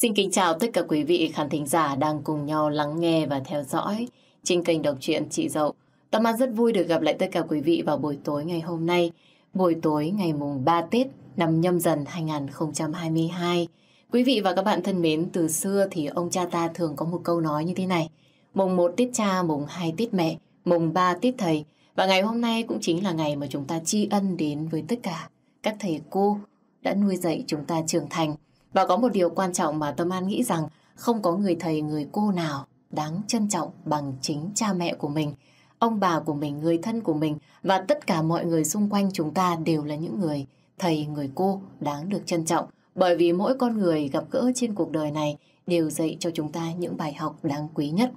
Xin kính chào tất cả quý vị khán thính giả đang cùng nhau lắng nghe và theo dõi trên kênh đọc truyện Chị Dậu. Tâm An rất vui được gặp lại tất cả quý vị vào buổi tối ngày hôm nay, buổi tối ngày mùng 3 Tết năm nhâm dần 2022. Quý vị và các bạn thân mến, từ xưa thì ông cha ta thường có một câu nói như thế này. Mùng 1 Tết cha, mùng 2 Tết mẹ, mùng 3 Tết thầy. Và ngày hôm nay cũng chính là ngày mà chúng ta tri ân đến với tất cả các thầy cô đã nuôi dạy chúng ta trưởng thành. Và có một điều quan trọng mà Tâm An nghĩ rằng không có người thầy, người cô nào đáng trân trọng bằng chính cha mẹ của mình. Ông bà của mình, người thân của mình và tất cả mọi người xung quanh chúng ta đều là những người thầy, người cô đáng được trân trọng. Bởi vì mỗi con người gặp gỡ trên cuộc đời này đều dạy cho chúng ta những bài học đáng quý nhất.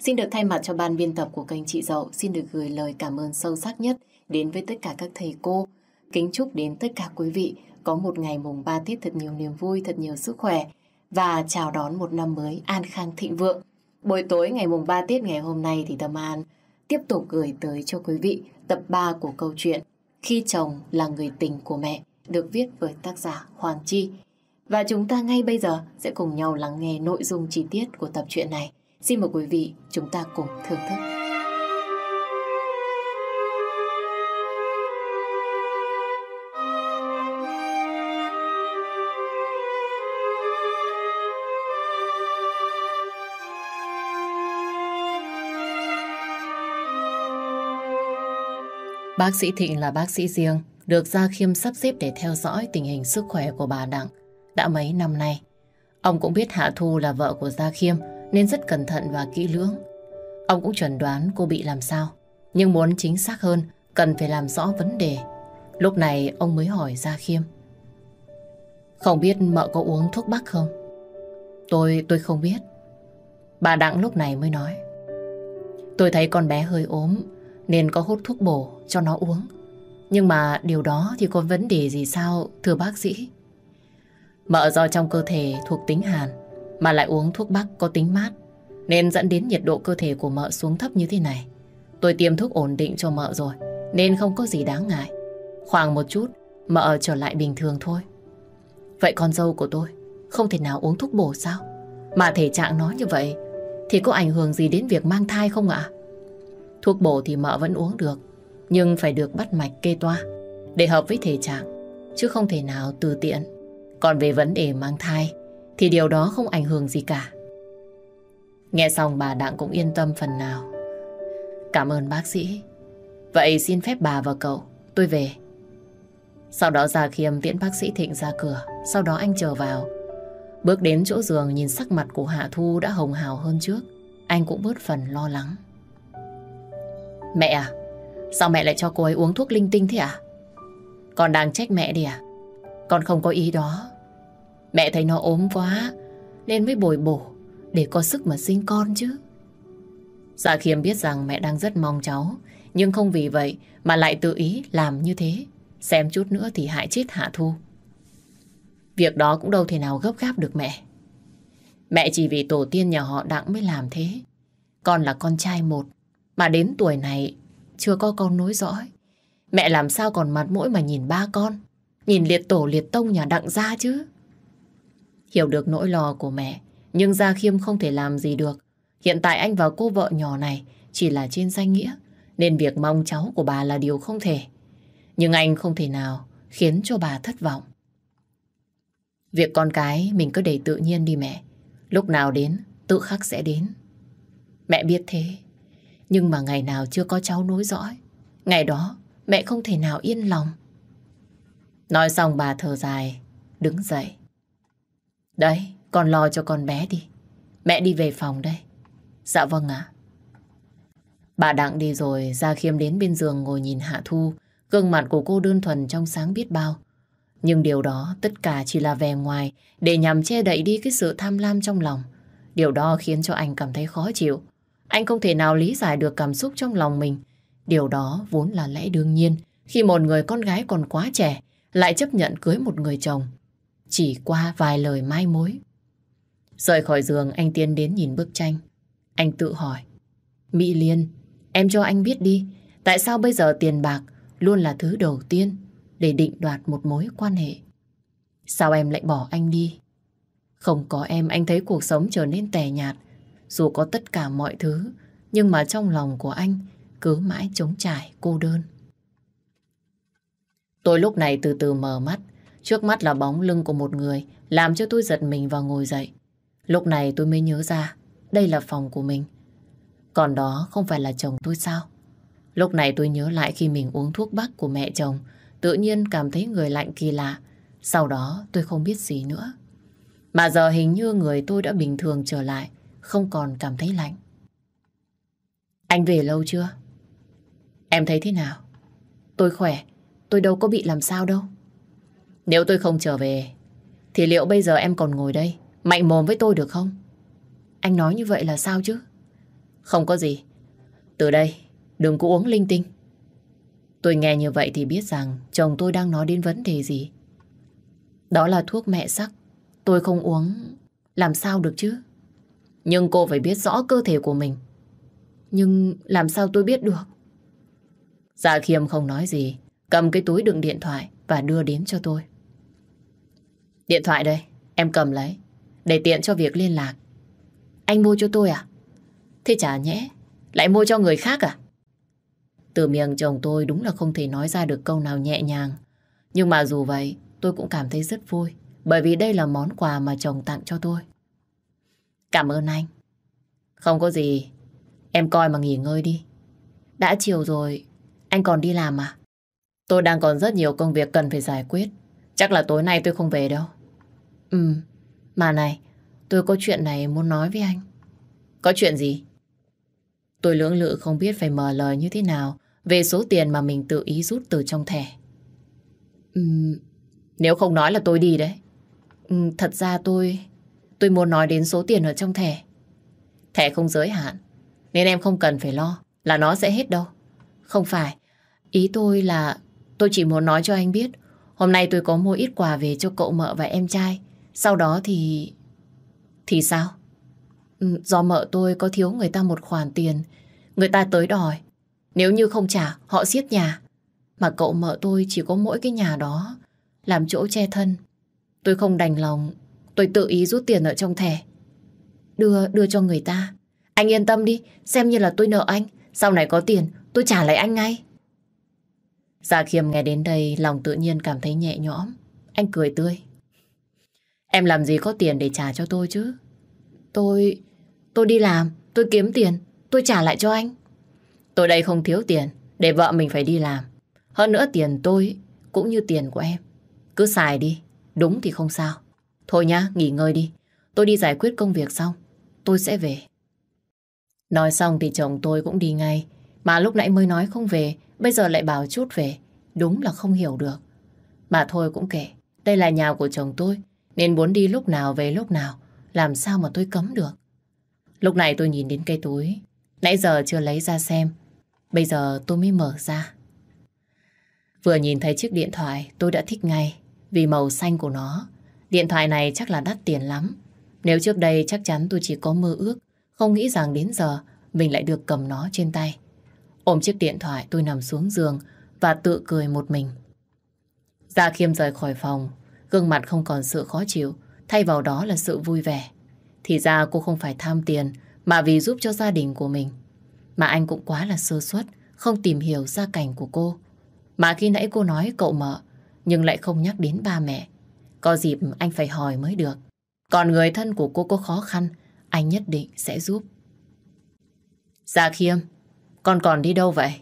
Xin được thay mặt cho ban biên tập của kênh Chị Dậu, xin được gửi lời cảm ơn sâu sắc nhất đến với tất cả các thầy cô. Kính chúc đến tất cả quý vị có một ngày mùng 3 Tết thật nhiều niềm vui, thật nhiều sức khỏe và chào đón một năm mới an khang thịnh vượng. Buổi tối ngày mùng 3 Tết ngày hôm nay thì Tâm An tiếp tục gửi tới cho quý vị tập 3 của câu chuyện Khi chồng là người tình của mẹ được viết bởi tác giả Hoàng Chi. Và chúng ta ngay bây giờ sẽ cùng nhau lắng nghe nội dung chi tiết của tập truyện này. Xin mời quý vị chúng ta cùng thưởng thức. Bác sĩ Thịnh là bác sĩ riêng, được Gia Khiêm sắp xếp để theo dõi tình hình sức khỏe của bà Đặng đã mấy năm nay. Ông cũng biết Hạ Thu là vợ của Gia Khiêm nên rất cẩn thận và kỹ lưỡng. Ông cũng chuẩn đoán cô bị làm sao, nhưng muốn chính xác hơn cần phải làm rõ vấn đề. Lúc này ông mới hỏi Gia Khiêm. Không biết mợ có uống thuốc bắc không? Tôi, tôi không biết. Bà Đặng lúc này mới nói. Tôi thấy con bé hơi ốm nên có hút thuốc bổ cho nó uống. Nhưng mà điều đó thì có vấn đề gì sao, thưa bác sĩ? Mợ do trong cơ thể thuộc tính hàn mà lại uống thuốc bắc có tính mát, nên dẫn đến nhiệt độ cơ thể của mợ xuống thấp như thế này. Tôi tiêm thuốc ổn định cho mợ rồi, nên không có gì đáng ngại. Khoảng một chút, mợ trở lại bình thường thôi. Vậy con dâu của tôi, không thể nào uống thuốc bổ sao? Mà thể trạng nó như vậy, thì có ảnh hưởng gì đến việc mang thai không ạ? Thuốc bổ thì mợ vẫn uống được nhưng phải được bắt mạch kê toa để hợp với thể trạng chứ không thể nào từ tiện. Còn về vấn đề mang thai thì điều đó không ảnh hưởng gì cả. Nghe xong bà Đặng cũng yên tâm phần nào. Cảm ơn bác sĩ. Vậy xin phép bà và cậu, tôi về. Sau đó Gia Khiêm tiễn bác sĩ Thịnh ra cửa, sau đó anh chờ vào. Bước đến chỗ giường nhìn sắc mặt của Hạ Thu đã hồng hào hơn trước. Anh cũng bớt phần lo lắng. Mẹ à, sao mẹ lại cho cô ấy uống thuốc linh tinh thế à? Con đang trách mẹ đi à? Con không có ý đó. Mẹ thấy nó ốm quá nên mới bồi bổ để có sức mà sinh con chứ. Dạ Khiêm biết rằng mẹ đang rất mong cháu nhưng không vì vậy mà lại tự ý làm như thế. Xem chút nữa thì hại chết Hạ Thu. Việc đó cũng đâu thể nào gấp gáp được mẹ. Mẹ chỉ vì tổ tiên nhà họ Đặng mới làm thế. Con là con trai một mà đến tuổi này chưa có con nối dõi. Mẹ làm sao còn mặt mũi mà nhìn ba con. Nhìn liệt tổ liệt tông nhà Đặng ra chứ. Hiểu được nỗi lo của mẹ, nhưng Gia Khiêm không thể làm gì được. Hiện tại anh và cô vợ nhỏ này chỉ là trên danh nghĩa, nên việc mong cháu của bà là điều không thể. Nhưng anh không thể nào khiến cho bà thất vọng. Việc con cái mình cứ để tự nhiên đi mẹ. Lúc nào đến, tự khắc sẽ đến. Mẹ biết thế. Nhưng mà ngày nào chưa có cháu nối dõi, ngày đó mẹ không thể nào yên lòng. Nói xong bà thở dài, đứng dậy. Đấy, con lo cho con bé đi. Mẹ đi về phòng đây. Dạ vâng ạ. Bà Đặng đi rồi, Gia Khiêm đến bên giường ngồi nhìn Hạ Thu. Gương mặt của cô đơn thuần trong sáng biết bao. Nhưng điều đó tất cả chỉ là vẻ ngoài để nhằm che đậy đi cái sự tham lam trong lòng. Điều đó khiến cho anh cảm thấy khó chịu. Anh không thể nào lý giải được cảm xúc trong lòng mình. Điều đó vốn là lẽ đương nhiên khi một người con gái còn quá trẻ lại chấp nhận cưới một người chồng. Chỉ qua vài lời mai mối. Rời khỏi giường anh tiến đến nhìn bức tranh. Anh tự hỏi. Mỹ Liên, em cho anh biết đi, tại sao bây giờ tiền bạc luôn là thứ đầu tiên để định đoạt một mối quan hệ? Sao em lại bỏ anh đi? Không có em anh thấy cuộc sống trở nên tẻ nhạt. Dù có tất cả mọi thứ, nhưng mà trong lòng của anh cứ mãi trống trải, cô đơn. Tôi lúc này từ từ mở mắt, trước mắt là bóng lưng của một người, làm cho tôi giật mình và ngồi dậy. Lúc này tôi mới nhớ ra, đây là phòng của mình. Còn đó không phải là chồng tôi sao? Lúc này tôi nhớ lại khi mình uống thuốc bắc của mẹ chồng, tự nhiên cảm thấy người lạnh kỳ lạ. Sau đó tôi không biết gì nữa. Mà giờ hình như người tôi đã bình thường trở lại, không còn cảm thấy lạnh. Anh về lâu chưa? Em thấy thế nào? Tôi khỏe, tôi đâu có bị làm sao đâu. Nếu tôi không trở về, thì liệu bây giờ em còn ngồi đây, mạnh mồm với tôi được không? Anh nói như vậy là sao chứ? Không có gì. Từ đây, đừng có uống linh tinh. Tôi nghe như vậy thì biết rằng chồng tôi đang nói đến vấn đề gì. Đó là thuốc mẹ sắc. Tôi không uống, làm sao được chứ? Nhưng cô phải biết rõ cơ thể của mình. Nhưng làm sao tôi biết được? Dạ khiêm không nói gì, cầm cái túi đựng điện thoại và đưa đến cho tôi. Điện thoại đây, em cầm lấy, để tiện cho việc liên lạc. Anh mua cho tôi à? Thế chả nhẽ, lại mua cho người khác à? Từ miệng chồng tôi đúng là không thể nói ra được câu nào nhẹ nhàng. Nhưng mà dù vậy, tôi cũng cảm thấy rất vui. Bởi vì đây là món quà mà chồng tặng cho tôi. Cảm ơn anh. Không có gì, em coi mà nghỉ ngơi đi. Đã chiều rồi, anh còn đi làm à? Tôi đang còn rất nhiều công việc cần phải giải quyết. Chắc là tối nay tôi không về đâu. Ừ, mà này, tôi có chuyện này muốn nói với anh. Có chuyện gì? Tôi lưỡng lự không biết phải mở lời như thế nào về số tiền mà mình tự ý rút từ trong thẻ. ừ nếu không nói là tôi đi đấy. Ừ, thật ra tôi... Tôi muốn nói đến số tiền ở trong thẻ. Thẻ không giới hạn. Nên em không cần phải lo là nó sẽ hết đâu. Không phải. Ý tôi là tôi chỉ muốn nói cho anh biết hôm nay tôi có mua ít quà về cho cậu mợ và em trai. Sau đó thì... Thì sao? Ừ, do mợ tôi có thiếu người ta một khoản tiền. Người ta tới đòi. Nếu như không trả, họ siết nhà. Mà cậu mợ tôi chỉ có mỗi cái nhà đó làm chỗ che thân. Tôi không đành lòng, tôi tự ý rút tiền ở trong thẻ. Đưa, đưa cho người ta. Anh yên tâm đi, xem như là tôi nợ anh. Sau này có tiền, tôi trả lại anh ngay. gia khiêm nghe đến đây, lòng tự nhiên cảm thấy nhẹ nhõm. Anh cười tươi. Em làm gì có tiền để trả cho tôi chứ? Tôi... tôi đi làm, tôi kiếm tiền, tôi trả lại cho anh. Tôi đây không thiếu tiền, để vợ mình phải đi làm. Hơn nữa tiền tôi cũng như tiền của em. Cứ xài đi, đúng thì không sao. Thôi nhá, nghỉ ngơi đi. Tôi đi giải quyết công việc xong, tôi sẽ về. Nói xong thì chồng tôi cũng đi ngay. Mà lúc nãy mới nói không về, bây giờ lại bảo chút về. Đúng là không hiểu được. Mà thôi cũng kể, đây là nhà của chồng tôi, nên muốn đi lúc nào về lúc nào, làm sao mà tôi cấm được. Lúc này tôi nhìn đến cây túi, nãy giờ chưa lấy ra xem, bây giờ tôi mới mở ra. Vừa nhìn thấy chiếc điện thoại tôi đã thích ngay vì màu xanh của nó. Điện thoại này chắc là đắt tiền lắm. Nếu trước đây chắc chắn tôi chỉ có mơ ước, không nghĩ rằng đến giờ mình lại được cầm nó trên tay. Ôm chiếc điện thoại tôi nằm xuống giường và tự cười một mình. Gia Khiêm rời khỏi phòng, gương mặt không còn sự khó chịu, thay vào đó là sự vui vẻ. Thì ra cô không phải tham tiền mà vì giúp cho gia đình của mình. Mà anh cũng quá là sơ suất, không tìm hiểu gia cảnh của cô. Mà khi nãy cô nói cậu mợ, nhưng lại không nhắc đến ba mẹ. Có dịp anh phải hỏi mới được. Còn người thân của cô có khó khăn, anh nhất định sẽ giúp. Dạ khiêm, con còn đi đâu vậy?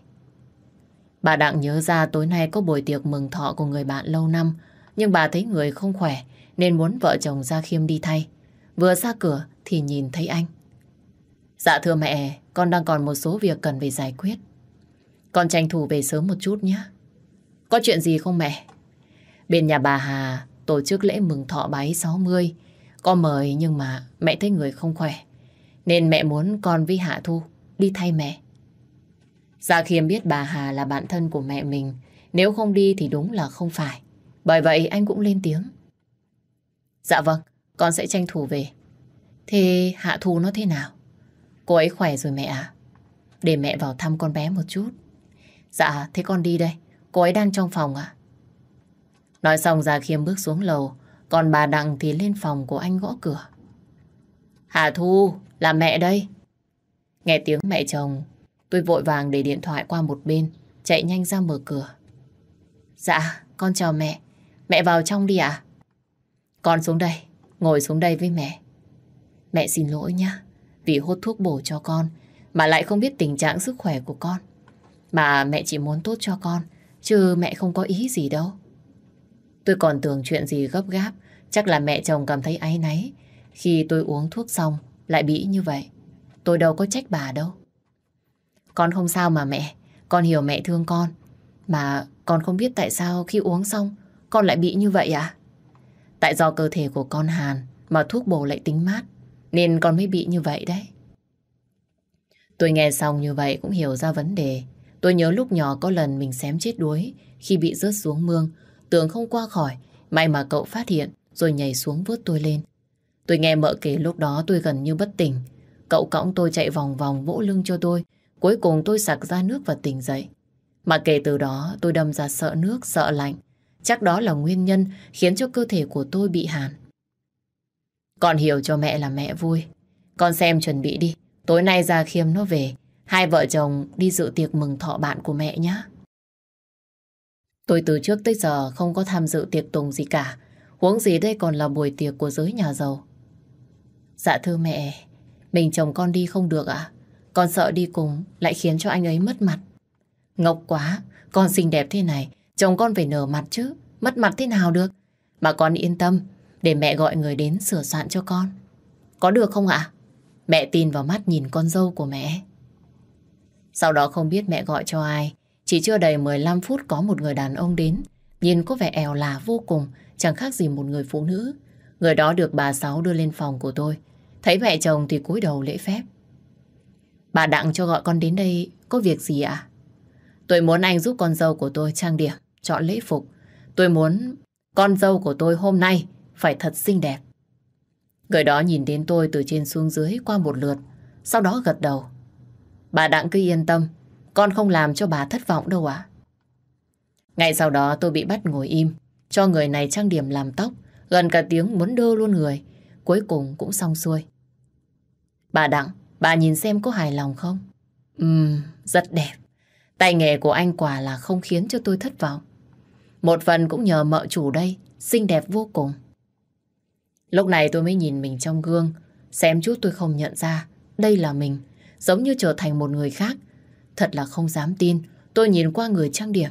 Bà Đặng nhớ ra tối nay có buổi tiệc mừng thọ của người bạn lâu năm, nhưng bà thấy người không khỏe nên muốn vợ chồng Gia Khiêm đi thay. Vừa ra cửa thì nhìn thấy anh. Dạ thưa mẹ, con đang còn một số việc cần phải giải quyết. Con tranh thủ về sớm một chút nhé. Có chuyện gì không mẹ? Bên nhà bà Hà tổ chức lễ mừng thọ bái 60. Có mời nhưng mà mẹ thấy người không khỏe. Nên mẹ muốn con với Hạ Thu đi thay mẹ. Gia Khiêm biết bà Hà là bạn thân của mẹ mình. Nếu không đi thì đúng là không phải. Bởi vậy anh cũng lên tiếng. Dạ vâng, con sẽ tranh thủ về. Thế Hạ Thu nó thế nào? Cô ấy khỏe rồi mẹ à? Để mẹ vào thăm con bé một chút. Dạ, thế con đi đây. Cô ấy đang trong phòng ạ. Nói xong Gia Khiêm bước xuống lầu. Còn bà Đặng thì lên phòng của anh gõ cửa. Hà Thu, là mẹ đây. Nghe tiếng mẹ chồng, tôi vội vàng để điện thoại qua một bên, chạy nhanh ra mở cửa. Dạ, con chào mẹ. Mẹ vào trong đi ạ. Con xuống đây, ngồi xuống đây với mẹ. Mẹ xin lỗi nhá, vì hút thuốc bổ cho con, mà lại không biết tình trạng sức khỏe của con. Mà mẹ chỉ muốn tốt cho con, chứ mẹ không có ý gì đâu. Tôi còn tưởng chuyện gì gấp gáp, chắc là mẹ chồng cảm thấy áy náy khi tôi uống thuốc xong lại bị như vậy. Tôi đâu có trách bà đâu. Con không sao mà mẹ, con hiểu mẹ thương con. Mà con không biết tại sao khi uống xong con lại bị như vậy à? Tại do cơ thể của con hàn mà thuốc bổ lại tính mát nên con mới bị như vậy đấy. Tôi nghe xong như vậy cũng hiểu ra vấn đề. Tôi nhớ lúc nhỏ có lần mình xém chết đuối khi bị rớt xuống mương. Tưởng không qua khỏi, may mà cậu phát hiện rồi nhảy xuống vớt tôi lên. Tôi nghe mợ kể lúc đó tôi gần như bất tỉnh. Cậu cõng tôi chạy vòng vòng vỗ lưng cho tôi. Cuối cùng tôi sặc ra nước và tỉnh dậy. Mà kể từ đó tôi đâm ra sợ nước, sợ lạnh. Chắc đó là nguyên nhân khiến cho cơ thể của tôi bị hàn. Con hiểu cho mẹ là mẹ vui. Con xem chuẩn bị đi. Tối nay ra khiêm nó về. Hai vợ chồng đi dự tiệc mừng thọ bạn của mẹ nhé. Tôi từ trước tới giờ không có tham dự tiệc tùng gì cả. Huống gì đây còn là buổi tiệc của giới nhà giàu. Dạ thưa mẹ, mình chồng con đi không được ạ. Con sợ đi cùng lại khiến cho anh ấy mất mặt. Ngốc quá, con xinh đẹp thế này, chồng con phải nở mặt chứ. Mất mặt thế nào được. Mà con yên tâm, để mẹ gọi người đến sửa soạn cho con. Có được không ạ? Mẹ tin vào mắt nhìn con dâu của mẹ. Sau đó không biết mẹ gọi cho ai. Chỉ chưa đầy 15 phút có một người đàn ông đến. Nhìn có vẻ eo là vô cùng, chẳng khác gì một người phụ nữ. Người đó được bà Sáu đưa lên phòng của tôi. Thấy mẹ chồng thì cúi đầu lễ phép. Bà Đặng cho gọi con đến đây có việc gì ạ? Tôi muốn anh giúp con dâu của tôi trang điểm, chọn lễ phục. Tôi muốn con dâu của tôi hôm nay phải thật xinh đẹp. Người đó nhìn đến tôi từ trên xuống dưới qua một lượt, sau đó gật đầu. Bà Đặng cứ yên tâm, con không làm cho bà thất vọng đâu ạ. Ngay sau đó tôi bị bắt ngồi im, cho người này trang điểm làm tóc, gần cả tiếng muốn đơ luôn người, cuối cùng cũng xong xuôi. Bà Đặng, bà nhìn xem có hài lòng không? Ừm, rất đẹp. Tay nghề của anh quả là không khiến cho tôi thất vọng. Một phần cũng nhờ mợ chủ đây, xinh đẹp vô cùng. Lúc này tôi mới nhìn mình trong gương, xem chút tôi không nhận ra đây là mình, giống như trở thành một người khác. Thật là không dám tin, tôi nhìn qua người trang điểm.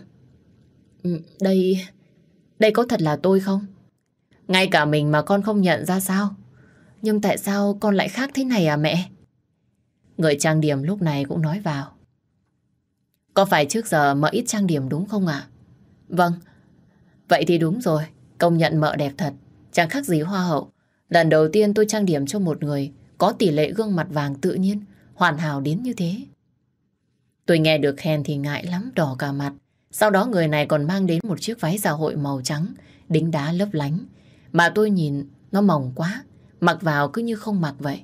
Ừ, đây, đây có thật là tôi không? Ngay cả mình mà con không nhận ra sao? Nhưng tại sao con lại khác thế này à mẹ? Người trang điểm lúc này cũng nói vào. Có phải trước giờ mợ ít trang điểm đúng không ạ? Vâng, vậy thì đúng rồi, công nhận mợ đẹp thật, chẳng khác gì hoa hậu. Lần đầu tiên tôi trang điểm cho một người có tỷ lệ gương mặt vàng tự nhiên, hoàn hảo đến như thế. Tôi nghe được khen thì ngại lắm, đỏ cả mặt. Sau đó người này còn mang đến một chiếc váy dạ hội màu trắng, đính đá lấp lánh. Mà tôi nhìn nó mỏng quá, mặc vào cứ như không mặc vậy.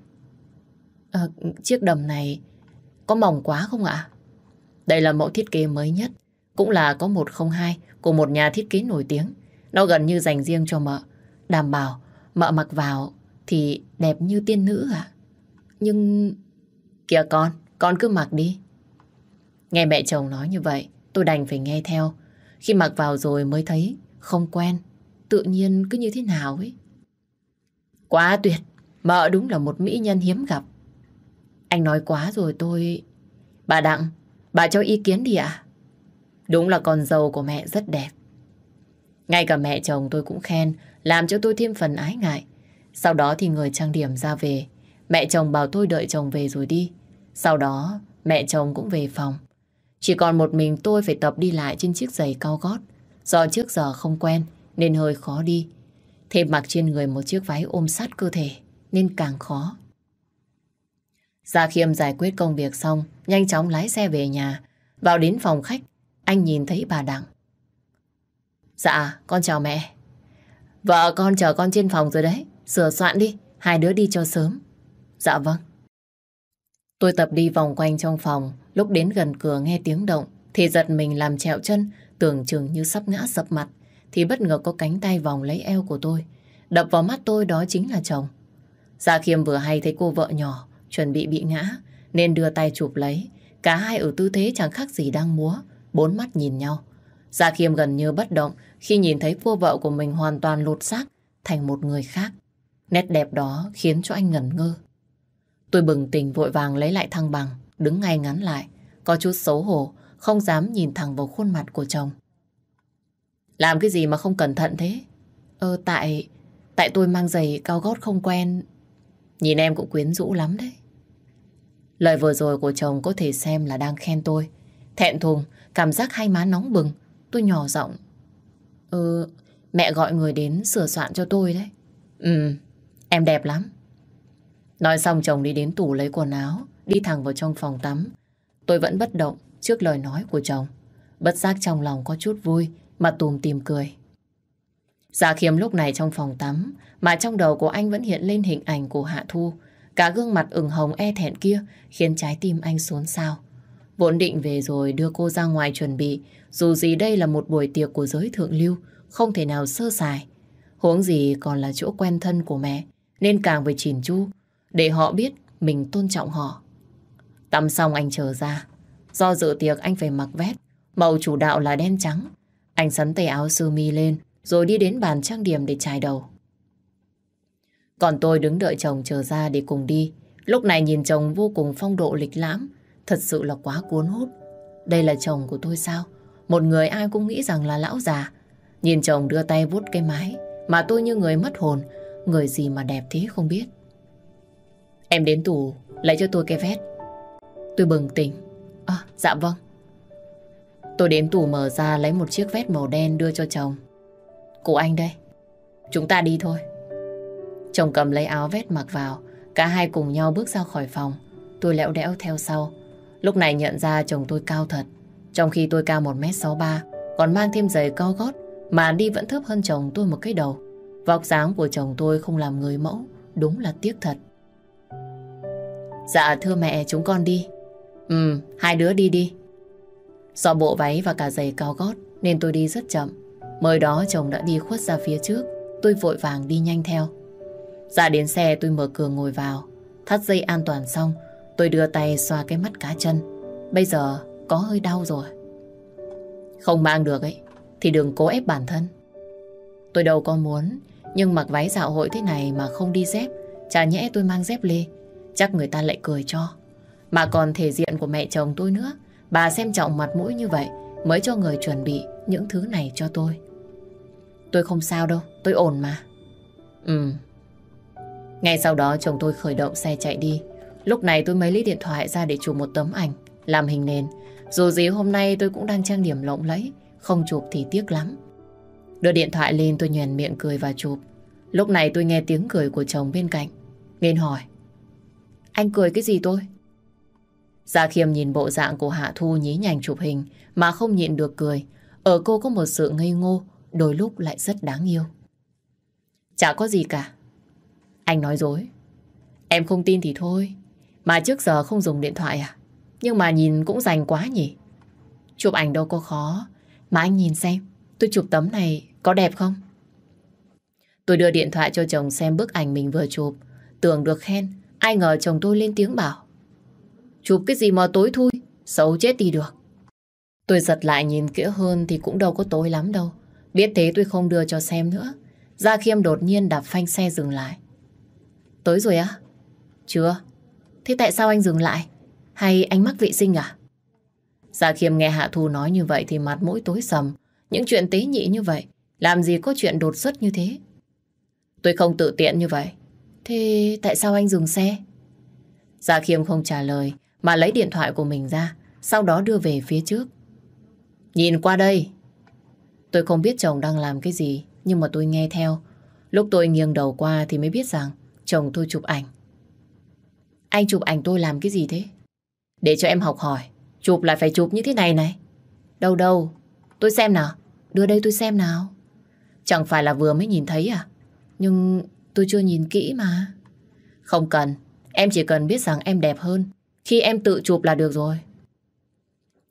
À, chiếc đầm này có mỏng quá không ạ? Đây là mẫu thiết kế mới nhất, cũng là có 102 của một nhà thiết kế nổi tiếng. Nó gần như dành riêng cho mợ, đảm bảo Mợ mặc vào thì đẹp như tiên nữ à? Nhưng... Kìa con, con cứ mặc đi. Nghe mẹ chồng nói như vậy, tôi đành phải nghe theo. Khi mặc vào rồi mới thấy không quen, tự nhiên cứ như thế nào ấy. Quá tuyệt, mợ đúng là một mỹ nhân hiếm gặp. Anh nói quá rồi tôi... Bà Đặng, bà cho ý kiến đi ạ. Đúng là con dâu của mẹ rất đẹp. Ngay cả mẹ chồng tôi cũng khen làm cho tôi thêm phần ái ngại. Sau đó thì người trang điểm ra về. Mẹ chồng bảo tôi đợi chồng về rồi đi. Sau đó mẹ chồng cũng về phòng. Chỉ còn một mình tôi phải tập đi lại trên chiếc giày cao gót. Do trước giờ không quen nên hơi khó đi. Thêm mặc trên người một chiếc váy ôm sát cơ thể nên càng khó. Gia Khiêm giải quyết công việc xong, nhanh chóng lái xe về nhà. Vào đến phòng khách, anh nhìn thấy bà Đặng. Dạ, con chào mẹ. Vợ con chờ con trên phòng rồi đấy. Sửa soạn đi, hai đứa đi cho sớm. Dạ vâng. Tôi tập đi vòng quanh trong phòng, lúc đến gần cửa nghe tiếng động, thì giật mình làm trẹo chân, tưởng chừng như sắp ngã sập mặt, thì bất ngờ có cánh tay vòng lấy eo của tôi. Đập vào mắt tôi đó chính là chồng. Gia Khiêm vừa hay thấy cô vợ nhỏ chuẩn bị bị ngã nên đưa tay chụp lấy. Cả hai ở tư thế chẳng khác gì đang múa, bốn mắt nhìn nhau. Gia Khiêm gần như bất động khi nhìn thấy cô vợ của mình hoàn toàn lột xác thành một người khác. Nét đẹp đó khiến cho anh ngẩn ngơ. Tôi bừng tỉnh vội vàng lấy lại thăng bằng, đứng ngay ngắn lại, có chút xấu hổ, không dám nhìn thẳng vào khuôn mặt của chồng. Làm cái gì mà không cẩn thận thế? Ờ, tại... Tại tôi mang giày cao gót không quen. Nhìn em cũng quyến rũ lắm đấy. Lời vừa rồi của chồng có thể xem là đang khen tôi. Thẹn thùng, cảm giác hai má nóng bừng. Tôi nhỏ giọng. Ừ, mẹ gọi người đến sửa soạn cho tôi đấy. Ừ, em đẹp lắm. Nói xong chồng đi đến tủ lấy quần áo, đi thẳng vào trong phòng tắm. Tôi vẫn bất động trước lời nói của chồng. Bất giác trong lòng có chút vui, mà tùm tìm cười. Giả khiêm lúc này trong phòng tắm, mà trong đầu của anh vẫn hiện lên hình ảnh của Hạ Thu. Cả gương mặt ửng hồng e thẹn kia khiến trái tim anh xốn xao. Vốn định về rồi đưa cô ra ngoài chuẩn bị, dù gì đây là một buổi tiệc của giới thượng lưu, không thể nào sơ sài. Huống gì còn là chỗ quen thân của mẹ, nên càng phải chỉn chu, để họ biết mình tôn trọng họ. Tắm xong anh trở ra. Do dự tiệc anh phải mặc vest, màu chủ đạo là đen trắng. Anh sắn tay áo sơ mi lên, rồi đi đến bàn trang điểm để chải đầu. Còn tôi đứng đợi chồng trở ra để cùng đi. Lúc này nhìn chồng vô cùng phong độ lịch lãm, thật sự là quá cuốn hút. Đây là chồng của tôi sao? Một người ai cũng nghĩ rằng là lão già. Nhìn chồng đưa tay vuốt cái mái, mà tôi như người mất hồn, người gì mà đẹp thế không biết. Em đến tủ lấy cho tôi cái vest. Tôi bừng tỉnh. À, dạ vâng. Tôi đến tủ mở ra lấy một chiếc vest màu đen đưa cho chồng. cụ anh đây. Chúng ta đi thôi. Chồng cầm lấy áo vest mặc vào. Cả hai cùng nhau bước ra khỏi phòng. Tôi lẽo đẽo theo sau. Lúc này nhận ra chồng tôi cao thật. Trong khi tôi cao 1m63, còn mang thêm giày cao gót, mà đi vẫn thấp hơn chồng tôi một cái đầu. Vóc dáng của chồng tôi không làm người mẫu, đúng là tiếc thật. Dạ thưa mẹ chúng con đi Ừ hai đứa đi đi. Do bộ váy và cả giày cao gót Nên tôi đi rất chậm. Mới đó chồng đã đi khuất ra phía trước, Tôi vội vàng đi nhanh theo. Ra đến xe tôi mở cửa ngồi vào, Thắt dây an toàn xong, Tôi đưa tay xoa cái mắt cá chân. Bây giờ có hơi đau rồi. Không mang được ấy, Thì đừng cố ép bản thân. Tôi đâu có muốn, Nhưng mặc váy dạo hội thế này mà không đi dép, Chả nhẽ tôi mang dép lê. Chắc người ta lại cười cho. Mà còn thể diện của mẹ chồng tôi nữa. Bà xem trọng mặt mũi như vậy Mới cho người chuẩn bị những thứ này cho tôi. Tôi không sao đâu, Tôi ổn mà. Ừ. Ngay sau đó chồng tôi khởi động xe chạy đi. Lúc này tôi mới lấy điện thoại ra để chụp một tấm ảnh, Làm hình nền. Dù gì hôm nay tôi cũng đang trang điểm lộng lẫy, Không chụp thì tiếc lắm. Đưa điện thoại lên tôi nhoèn miệng cười và chụp. Lúc này tôi nghe tiếng cười của chồng bên cạnh, Nên hỏi, anh cười cái gì tôi? Gia Khiêm nhìn bộ dạng của Hạ Thu nhí nhành chụp hình mà không nhịn được cười. Ở cô có một sự ngây ngô, đôi lúc lại rất đáng yêu. Chả có gì cả. Anh nói dối. Em không tin thì thôi. Mà trước giờ không dùng điện thoại à? Nhưng mà nhìn cũng rành quá nhỉ? Chụp ảnh đâu có khó. Mà anh nhìn xem, tôi chụp tấm này có đẹp không? Tôi đưa điện thoại cho chồng xem bức ảnh mình vừa chụp. Tưởng được khen, Ai ngờ chồng tôi lên tiếng bảo Chụp cái gì mà tối thui, Xấu chết đi được. Tôi giật lại nhìn kỹ hơn thì cũng đâu có tối lắm đâu. Biết thế tôi không đưa cho xem nữa. Gia Khiêm đột nhiên đạp phanh xe dừng lại. Tới rồi á? Chưa. Thế tại sao anh dừng lại? Hay anh mắc vệ sinh à? Gia Khiêm nghe Hạ Thu nói như vậy thì mặt mũi tối sầm. Những chuyện tế nhị như vậy, Làm gì có chuyện đột xuất như thế? Tôi không tự tiện như vậy. Thế tại sao anh dừng xe? Gia Khiêm không trả lời mà lấy điện thoại của mình ra sau đó đưa về phía trước. Nhìn qua đây. Tôi không biết chồng đang làm cái gì nhưng mà tôi nghe theo. Lúc tôi nghiêng đầu qua thì mới biết rằng chồng tôi chụp ảnh. Anh chụp ảnh tôi làm cái gì thế? Để cho em học hỏi. Chụp lại phải chụp như thế này này. Đâu đâu. Tôi xem nào. Đưa đây tôi xem nào. Chẳng phải là vừa mới nhìn thấy à? Nhưng Tôi chưa nhìn kỹ mà. Không cần, em chỉ cần biết rằng em đẹp hơn khi em tự chụp là được rồi.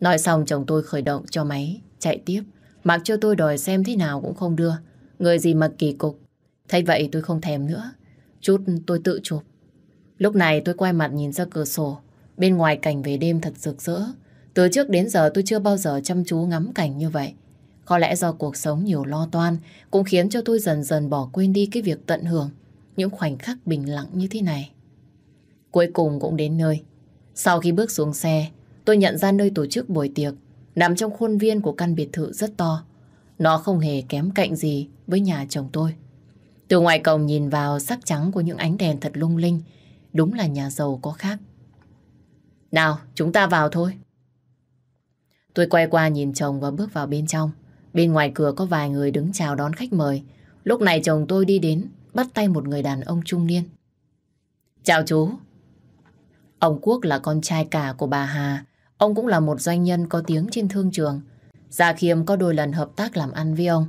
Nói xong chồng tôi khởi động cho máy, chạy tiếp. Mặc cho tôi đòi xem thế nào cũng không đưa. Người gì mà kỳ cục. Thấy vậy tôi không thèm nữa. Chút tôi tự chụp. Lúc này tôi quay mặt nhìn ra cửa sổ. Bên ngoài cảnh về đêm thật rực rỡ. Từ trước đến giờ tôi chưa bao giờ chăm chú ngắm cảnh như vậy. Có lẽ do cuộc sống nhiều lo toan cũng khiến cho tôi dần dần bỏ quên đi cái việc tận hưởng những khoảnh khắc bình lặng như thế này. Cuối cùng cũng đến nơi. Sau khi bước xuống xe, tôi nhận ra nơi tổ chức buổi tiệc nằm trong khuôn viên của căn biệt thự rất to. Nó không hề kém cạnh gì với nhà chồng tôi. Từ ngoài cổng nhìn vào sắc trắng của những ánh đèn thật lung linh, đúng là nhà giàu có khác. Nào, chúng ta vào thôi. Tôi quay qua nhìn chồng và bước vào bên trong. Bên ngoài cửa có vài người đứng chào đón khách mời. Lúc này chồng tôi đi đến, bắt tay một người đàn ông trung niên. Chào chú. Ông Quốc là con trai cả của bà Hà. Ông cũng là một doanh nhân có tiếng trên thương trường. Gia Khiêm có đôi lần hợp tác làm ăn với ông.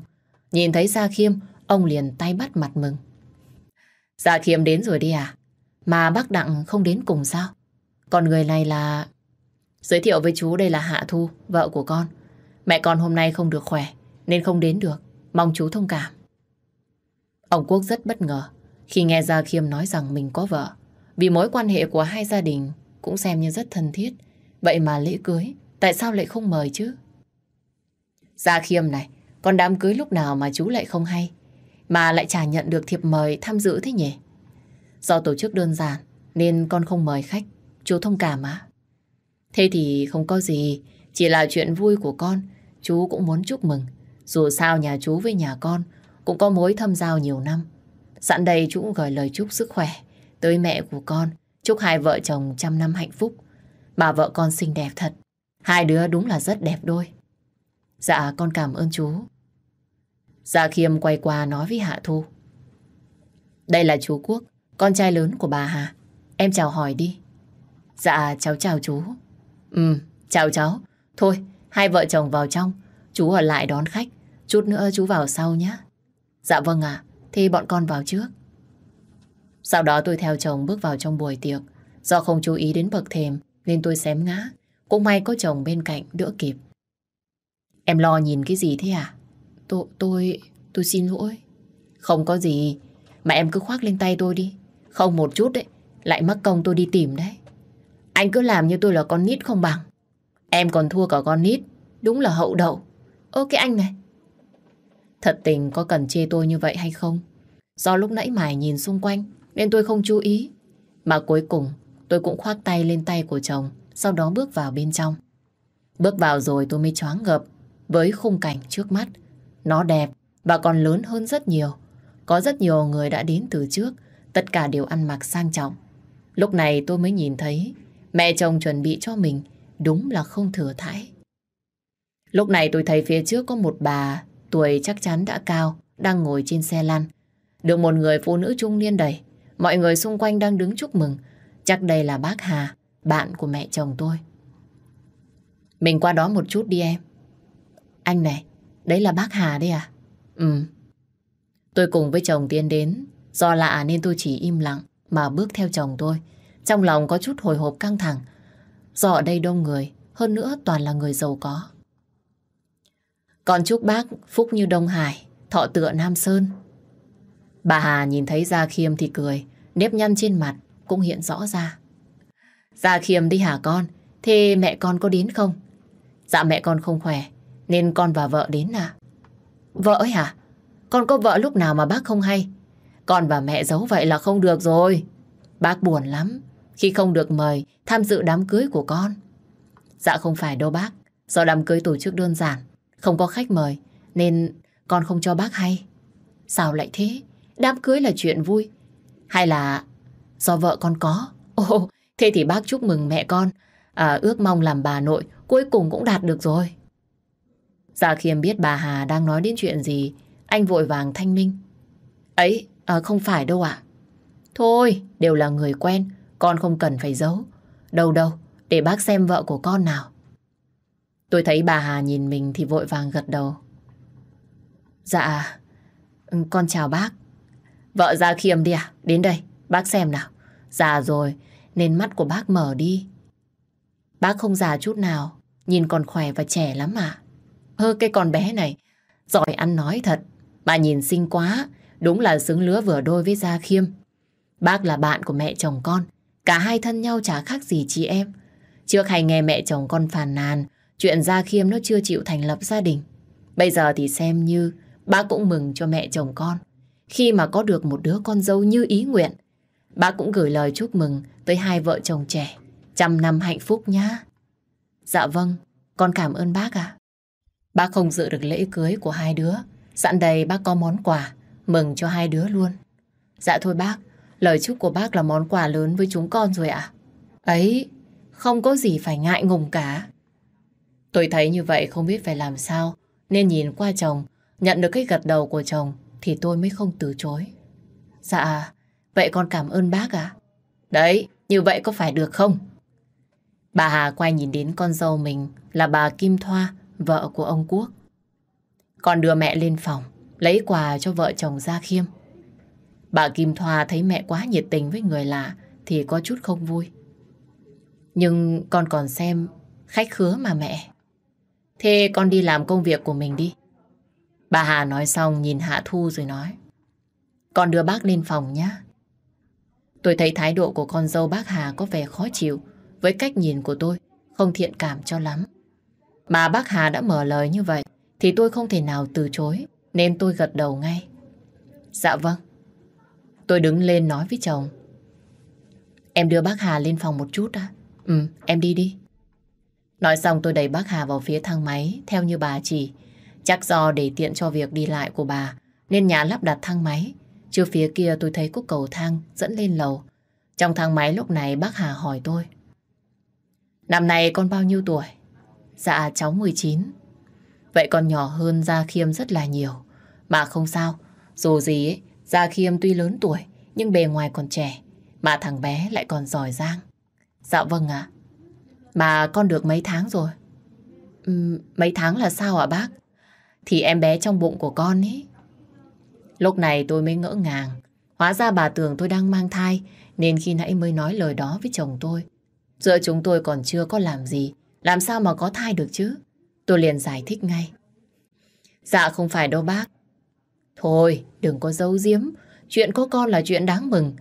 Nhìn thấy Gia Khiêm, ông liền tay bắt mặt mừng. Gia Khiêm đến rồi đi à? Mà bác Đặng không đến cùng sao? Còn người này là... Giới thiệu với chú đây là Hạ Thu, vợ của con. Mẹ con hôm nay không được khỏe, nên không đến được. Mong chú thông cảm. Ông Quốc rất bất ngờ khi nghe Gia Khiêm nói rằng mình có vợ. Vì mối quan hệ của hai gia đình cũng xem như rất thân thiết. Vậy mà lễ cưới, tại sao lại không mời chứ? Gia Khiêm này, con đám cưới lúc nào mà chú lại không hay? Mà lại chả nhận được thiệp mời tham dự thế nhỉ? Do tổ chức đơn giản nên con không mời khách. Chú thông cảm á? Thế thì không có gì, chỉ là chuyện vui của con. Chú cũng muốn chúc mừng. Dù sao nhà chú với nhà con cũng có mối thâm giao nhiều năm. Sẵn đây chú cũng gửi lời chúc sức khỏe tới mẹ của con. Chúc hai vợ chồng trăm năm hạnh phúc. Bà vợ con xinh đẹp thật. Hai đứa đúng là rất đẹp đôi. Dạ con cảm ơn chú. Dạ Khiêm quay qua nói với Hạ Thu. Đây là chú Quốc, con trai lớn của bà Hà. Em chào hỏi đi. Dạ cháu chào chú. Ừ, chào cháu. Thôi, hai vợ chồng vào trong. Chú ở lại đón khách. Chút nữa chú vào sau nhé. Dạ vâng ạ, thì bọn con vào trước. Sau đó tôi theo chồng bước vào trong buổi tiệc. Do không chú ý đến bậc thềm nên tôi xém ngã. Cũng may có chồng bên cạnh đỡ kịp. Em lo nhìn cái gì thế à? Tôi, tôi, tôi xin lỗi. Không có gì, mà em cứ khoác lên tay tôi đi. Không một chút đấy, lại mắc công tôi đi tìm đấy. Anh cứ làm như tôi là con nít không bằng. Em còn thua cả con nít, đúng là hậu đậu. Ơ cái anh này. Thật tình có cần chê tôi như vậy hay không? Do lúc nãy mải nhìn xung quanh nên tôi không chú ý. Mà cuối cùng tôi cũng khoác tay lên tay của chồng sau đó bước vào bên trong. Bước vào rồi tôi mới choáng ngợp với khung cảnh trước mắt. Nó đẹp và còn lớn hơn rất nhiều. Có rất nhiều người đã đến từ trước, tất cả đều ăn mặc sang trọng. Lúc này tôi mới nhìn thấy mẹ chồng chuẩn bị cho mình đúng là không thừa thãi. Lúc này tôi thấy phía trước có một bà tuổi chắc chắn đã cao đang ngồi trên xe lăn. Được một người phụ nữ trung niên đẩy. Mọi người xung quanh đang đứng chúc mừng. Chắc đây là bác Hà, bạn của mẹ chồng tôi. Mình qua đó một chút đi em. Anh này, đấy là bác Hà đấy à? Ừ. Tôi cùng với chồng tiến đến. Do lạ nên tôi chỉ im lặng mà bước theo chồng tôi. Trong lòng có chút hồi hộp căng thẳng. Do ở đây đông người, hơn nữa toàn là người giàu có. Còn chúc bác phúc như Đông Hải, thọ tựa Nam Sơn. Bà Hà nhìn thấy Gia Khiêm thì cười, nếp nhăn trên mặt cũng hiện rõ ra. Gia Khiêm đi hả con? Thế mẹ con có đến không? Dạ mẹ con không khỏe, nên con và vợ đến à? Vợ ấy hả? Con có vợ lúc nào mà bác không hay? Con và mẹ giấu vậy là không được rồi. Bác buồn lắm khi không được mời tham dự đám cưới của con. Dạ không phải đâu bác, do đám cưới tổ chức đơn giản, không có khách mời, nên con không cho bác hay. Sao lại thế? Đám cưới là chuyện vui. Hay là do vợ con có? Ồ, thế thì bác chúc mừng mẹ con. À, ước mong làm bà nội cuối cùng cũng đạt được rồi. Dạ khiêm biết bà Hà đang nói đến chuyện gì, anh vội vàng thanh minh. Ấy, à, không phải đâu ạ. Thôi, đều là người quen, con không cần phải giấu. Đâu đâu, để bác xem vợ của con nào. Tôi thấy bà Hà nhìn mình thì vội vàng gật đầu. Dạ, ừ, con chào bác. Vợ ra khiêm đi à? Đến đây, bác xem nào. Già rồi, nên mắt của bác mở đi. Bác không già chút nào, nhìn còn khỏe và trẻ lắm à. Hơ cái con bé này, giỏi ăn nói thật. Bà nhìn xinh quá, đúng là xứng lứa vừa đôi với Gia Khiêm. Bác là bạn của mẹ chồng con, cả hai thân nhau chả khác gì chị em. Trước hay nghe mẹ chồng con phàn nàn, chuyện Gia Khiêm nó chưa chịu thành lập gia đình. Bây giờ thì xem như bác cũng mừng cho mẹ chồng con. Khi mà có được một đứa con dâu như ý nguyện, bác cũng gửi lời chúc mừng tới hai vợ chồng trẻ. Trăm năm hạnh phúc nhá. Dạ vâng, con cảm ơn bác ạ. Bác không dự được lễ cưới của hai đứa. Sẵn đầy bác có món quà, mừng cho hai đứa luôn. Dạ thôi bác, lời chúc của bác là món quà lớn với chúng con rồi ạ. Ấy, không có gì phải ngại ngùng cả. Tôi thấy như vậy không biết phải làm sao, nên nhìn qua chồng, nhận được cái gật đầu của chồng, thì tôi mới không từ chối. Dạ, vậy con cảm ơn bác ạ. Đấy, như vậy có phải được không? Bà Hà quay nhìn đến con dâu mình là bà Kim Thoa, vợ của ông Quốc. Con đưa mẹ lên phòng, lấy quà cho vợ chồng Gia Khiêm. Bà Kim Thoa thấy mẹ quá nhiệt tình với người lạ thì có chút không vui. Nhưng con còn xem khách khứa mà mẹ. Thế con đi làm công việc của mình đi. Bà Hà nói xong nhìn Hạ Thu rồi nói. Con đưa bác lên phòng nhé. Tôi thấy thái độ của con dâu bác Hà có vẻ khó chịu với cách nhìn của tôi, không thiện cảm cho lắm. Mà bác Hà đã mở lời như vậy thì tôi không thể nào từ chối nên tôi gật đầu ngay. Dạ vâng. Tôi đứng lên nói với chồng. Em đưa bác Hà lên phòng một chút á. Ừ, em đi đi. Nói xong tôi đẩy bác Hà vào phía thang máy theo như bà chỉ. Chắc do để tiện cho việc đi lại của bà nên nhà lắp đặt thang máy. chưa phía kia tôi thấy có cầu thang dẫn lên lầu. Trong thang máy lúc này bác Hà hỏi tôi. Năm nay con bao nhiêu tuổi? Dạ cháu 19. Vậy con nhỏ hơn Gia Khiêm rất là nhiều. Mà không sao, dù gì ấy, Gia Khiêm tuy lớn tuổi nhưng bề ngoài còn trẻ. Mà thằng bé lại còn giỏi giang. Dạ vâng ạ. Mà con được mấy tháng rồi? Ừ, mấy tháng là sao ạ bác? Thì em bé trong bụng của con ấy. Lúc này tôi mới ngỡ ngàng. Hóa ra bà tưởng tôi đang mang thai nên khi nãy mới nói lời đó với chồng tôi. Giữa chúng tôi còn chưa có làm gì làm sao mà có thai được chứ? Tôi liền giải thích ngay. Dạ không phải đâu bác. Thôi, đừng có giấu giếm. Chuyện có con là chuyện đáng mừng.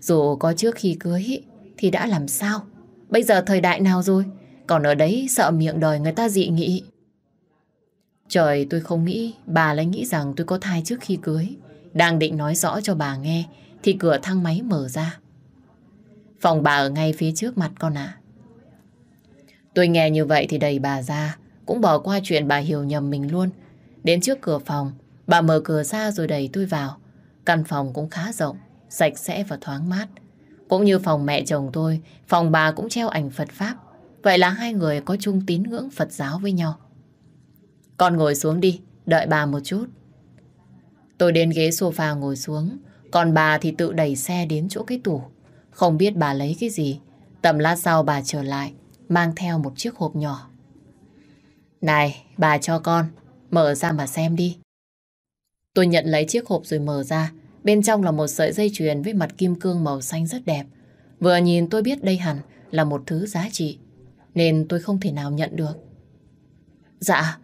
Dù có trước khi cưới thì đã làm sao? Bây giờ thời đại nào rồi? Còn ở đấy sợ miệng đời người ta dị nghị. Trời, tôi không nghĩ bà lại nghĩ rằng tôi có thai trước khi cưới. Đang định nói rõ cho bà nghe thì cửa thang máy mở ra. Phòng bà ở ngay phía trước mặt con ạ. Tôi nghe như vậy thì đẩy bà ra, cũng bỏ qua chuyện bà hiểu nhầm mình luôn. Đến trước cửa phòng, bà mở cửa ra rồi đẩy tôi vào. Căn phòng cũng khá rộng, sạch sẽ và thoáng mát. Cũng như phòng mẹ chồng tôi, phòng bà cũng treo ảnh Phật Pháp. Vậy là hai người có chung tín ngưỡng Phật giáo với nhau. Con ngồi xuống đi, đợi bà một chút. Tôi đến ghế sofa ngồi xuống, còn bà thì tự đẩy xe đến chỗ cái tủ. Không biết bà lấy cái gì. Tầm lát sau bà trở lại, mang theo một chiếc hộp nhỏ. Này, bà cho con, mở ra mà xem đi. Tôi nhận lấy chiếc hộp rồi mở ra. Bên trong là một sợi dây chuyền với mặt kim cương màu xanh rất đẹp. Vừa nhìn tôi biết đây hẳn là một thứ giá trị. Nên tôi không thể nào nhận được. Dạ,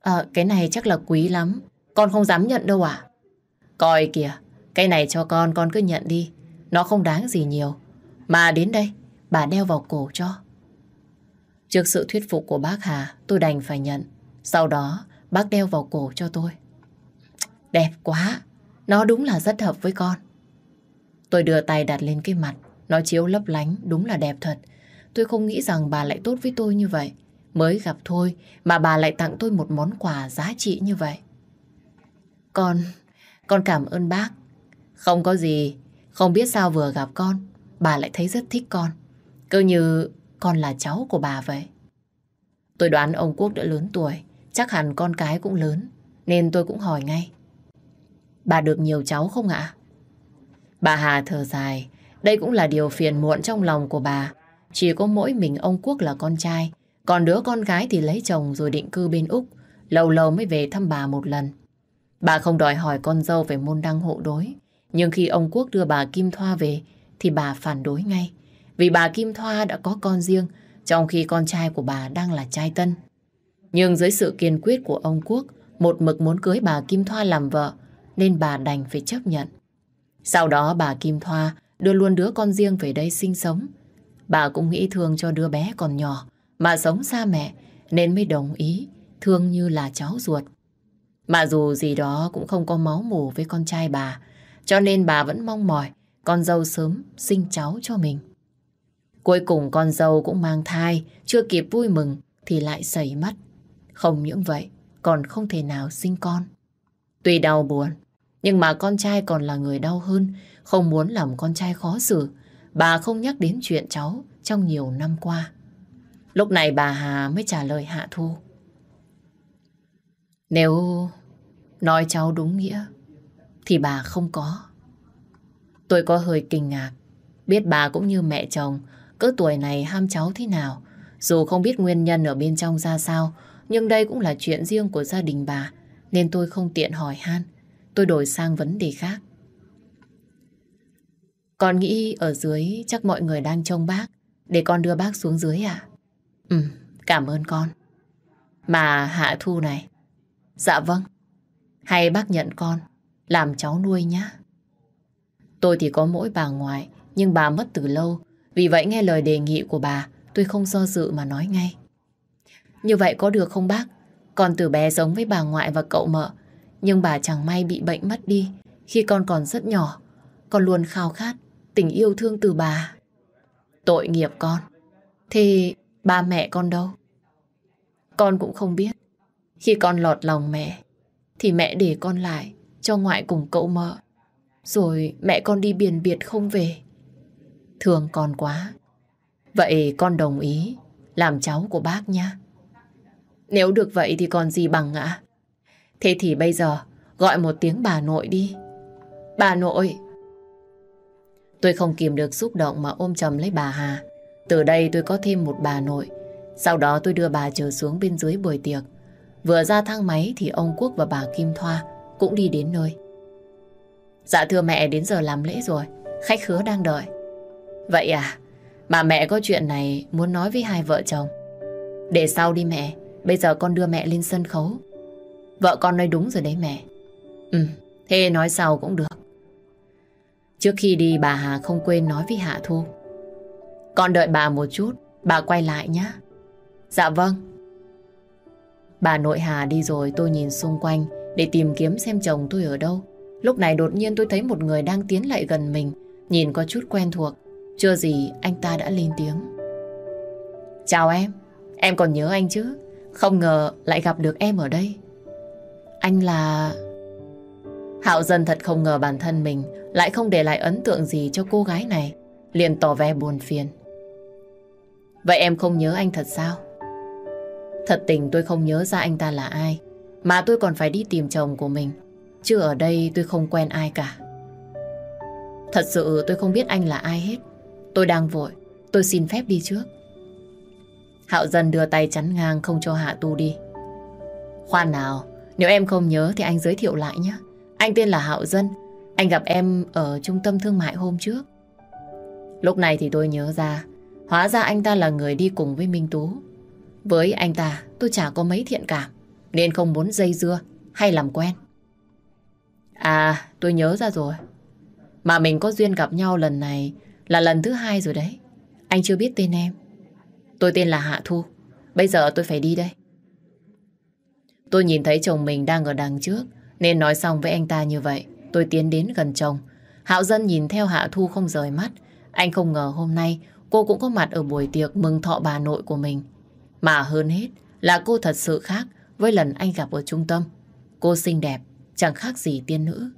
à, cái này chắc là quý lắm. Con không dám nhận đâu ạ. Coi kìa, cái này cho con, con cứ nhận đi. Nó không đáng gì nhiều. Mà đến đây, bà đeo vào cổ cho. Trước sự thuyết phục của bác Hà, tôi đành phải nhận. Sau đó, bác đeo vào cổ cho tôi. Đẹp quá, nó đúng là rất hợp với con. Tôi đưa tay đặt lên cái mặt, nó chiếu lấp lánh, đúng là đẹp thật. Tôi không nghĩ rằng bà lại tốt với tôi như vậy. Mới gặp thôi mà bà lại tặng tôi một món quà giá trị như vậy. Con, con cảm ơn bác. Không có gì, không biết sao vừa gặp con, bà lại thấy rất thích con. Cứ như con là cháu của bà vậy. Tôi đoán ông Quốc đã lớn tuổi, chắc hẳn con cái cũng lớn, nên tôi cũng hỏi ngay. Bà được nhiều cháu không ạ? Bà Hà thở dài, đây cũng là điều phiền muộn trong lòng của bà. Chỉ có mỗi mình ông Quốc là con trai, còn đứa con gái thì lấy chồng rồi định cư bên Úc, lâu lâu mới về thăm bà một lần. Bà không đòi hỏi con dâu về môn đăng hộ đối, nhưng khi ông Quốc đưa bà Kim Thoa về thì bà phản đối ngay. Vì bà Kim Thoa đã có con riêng, trong khi con trai của bà đang là trai tân. Nhưng dưới sự kiên quyết của ông Quốc, một mực muốn cưới bà Kim Thoa làm vợ, nên bà đành phải chấp nhận. Sau đó bà Kim Thoa đưa luôn đứa con riêng về đây sinh sống. Bà cũng nghĩ thương cho đứa bé còn nhỏ mà sống xa mẹ, nên mới đồng ý, thương như là cháu ruột. Mà dù gì đó cũng không có máu mủ với con trai bà, cho nên bà vẫn mong mỏi con dâu sớm sinh cháu cho mình. Cuối cùng con dâu cũng mang thai, chưa kịp vui mừng thì lại xảy mất. Không những vậy, còn không thể nào sinh con. Tuy đau buồn, nhưng mà con trai còn là người đau hơn, không muốn làm con trai khó xử. Bà không nhắc đến chuyện cháu trong nhiều năm qua. Lúc này bà Hà mới trả lời Hạ Thu. Nếu nói cháu đúng nghĩa, thì bà không có. Tôi có hơi kinh ngạc. Biết bà cũng như mẹ chồng, cỡ tuổi này ham cháu thế nào. Dù không biết nguyên nhân ở bên trong ra sao, nhưng đây cũng là chuyện riêng của gia đình bà, nên tôi không tiện hỏi han. Tôi đổi sang vấn đề khác. Con nghĩ ở dưới chắc mọi người đang trông bác, để con đưa bác xuống dưới à? Ừ, cảm ơn con. Mà Hạ Thu này. Dạ vâng. Hay bác nhận con, làm cháu nuôi nhá. Tôi thì có mỗi bà ngoại, nhưng bà mất từ lâu. Vì vậy nghe lời đề nghị của bà, tôi không do dự mà nói ngay. Như vậy có được không bác? Con từ bé giống với bà ngoại và cậu mợ. Nhưng bà chẳng may bị bệnh mất đi khi con còn rất nhỏ. Con luôn khao khát tình yêu thương từ bà. Tội nghiệp con. Thì ba mẹ con đâu? Con cũng không biết. Khi con lọt lòng mẹ, thì mẹ để con lại cho ngoại cùng cậu mợ. Rồi mẹ con đi biển biệt không về. Thương con quá. Vậy con đồng ý làm cháu của bác nha. Nếu được vậy thì còn gì bằng ạ? Thế thì bây giờ gọi một tiếng bà nội đi. Bà nội. Tôi không kìm được xúc động mà ôm chầm lấy bà Hà. Từ đây tôi có thêm một bà nội. Sau đó tôi đưa bà trở xuống bên dưới buổi tiệc. Vừa ra thang máy thì ông Quốc và bà Kim Thoa cũng đi đến nơi. Dạ thưa mẹ đến giờ làm lễ rồi, khách khứa đang đợi. Vậy à, bà mẹ có chuyện này muốn nói với hai vợ chồng. Để sau đi mẹ, bây giờ con đưa mẹ lên sân khấu. Vợ con nói đúng rồi đấy mẹ. Ừ, thế nói sau cũng được. Trước khi đi bà Hà không quên nói với Hạ Thu. Con đợi bà một chút, bà quay lại nhé. Dạ vâng. Bà nội Hà đi rồi tôi nhìn xung quanh để tìm kiếm xem chồng tôi ở đâu. Lúc này đột nhiên tôi thấy một người đang tiến lại gần mình, nhìn có chút quen thuộc. Chưa gì anh ta đã lên tiếng. Chào em, em còn nhớ anh chứ? Không ngờ lại gặp được em ở đây. Anh là... Hạo dần thật không ngờ bản thân mình lại không để lại ấn tượng gì cho cô gái này. Liền tỏ vẻ buồn phiền. Vậy em không nhớ anh thật sao? Thật tình tôi không nhớ ra anh ta là ai. Mà tôi còn phải đi tìm chồng của mình. Chứ ở đây tôi không quen ai cả. Thật sự tôi không biết anh là ai hết. Tôi đang vội. Tôi xin phép đi trước. Hạo dần đưa tay chắn ngang không cho Hạ Tu đi. Khoan nào, nếu em không nhớ thì anh giới thiệu lại nhé. Anh tên là Hạo Dân. Anh gặp em ở trung tâm thương mại hôm trước. Lúc này thì tôi nhớ ra, hóa ra anh ta là người đi cùng với Minh Tú. Với anh ta, tôi chả có mấy thiện cảm, nên không muốn dây dưa hay làm quen. À, tôi nhớ ra rồi. Mà mình có duyên gặp nhau lần này là lần thứ hai rồi đấy. Anh chưa biết tên em. Tôi tên là Hạ Thu. Bây giờ tôi phải đi đây. Tôi nhìn thấy chồng mình đang ở đằng trước nên nói xong với anh ta như vậy. Tôi tiến đến gần chồng. Hạo Dân nhìn theo Hạ Thu không rời mắt. Anh không ngờ hôm nay cô cũng có mặt ở buổi tiệc mừng thọ bà nội của mình. Mà hơn hết là cô thật sự khác với lần anh gặp ở trung tâm. Cô xinh đẹp, chẳng khác gì tiên nữ.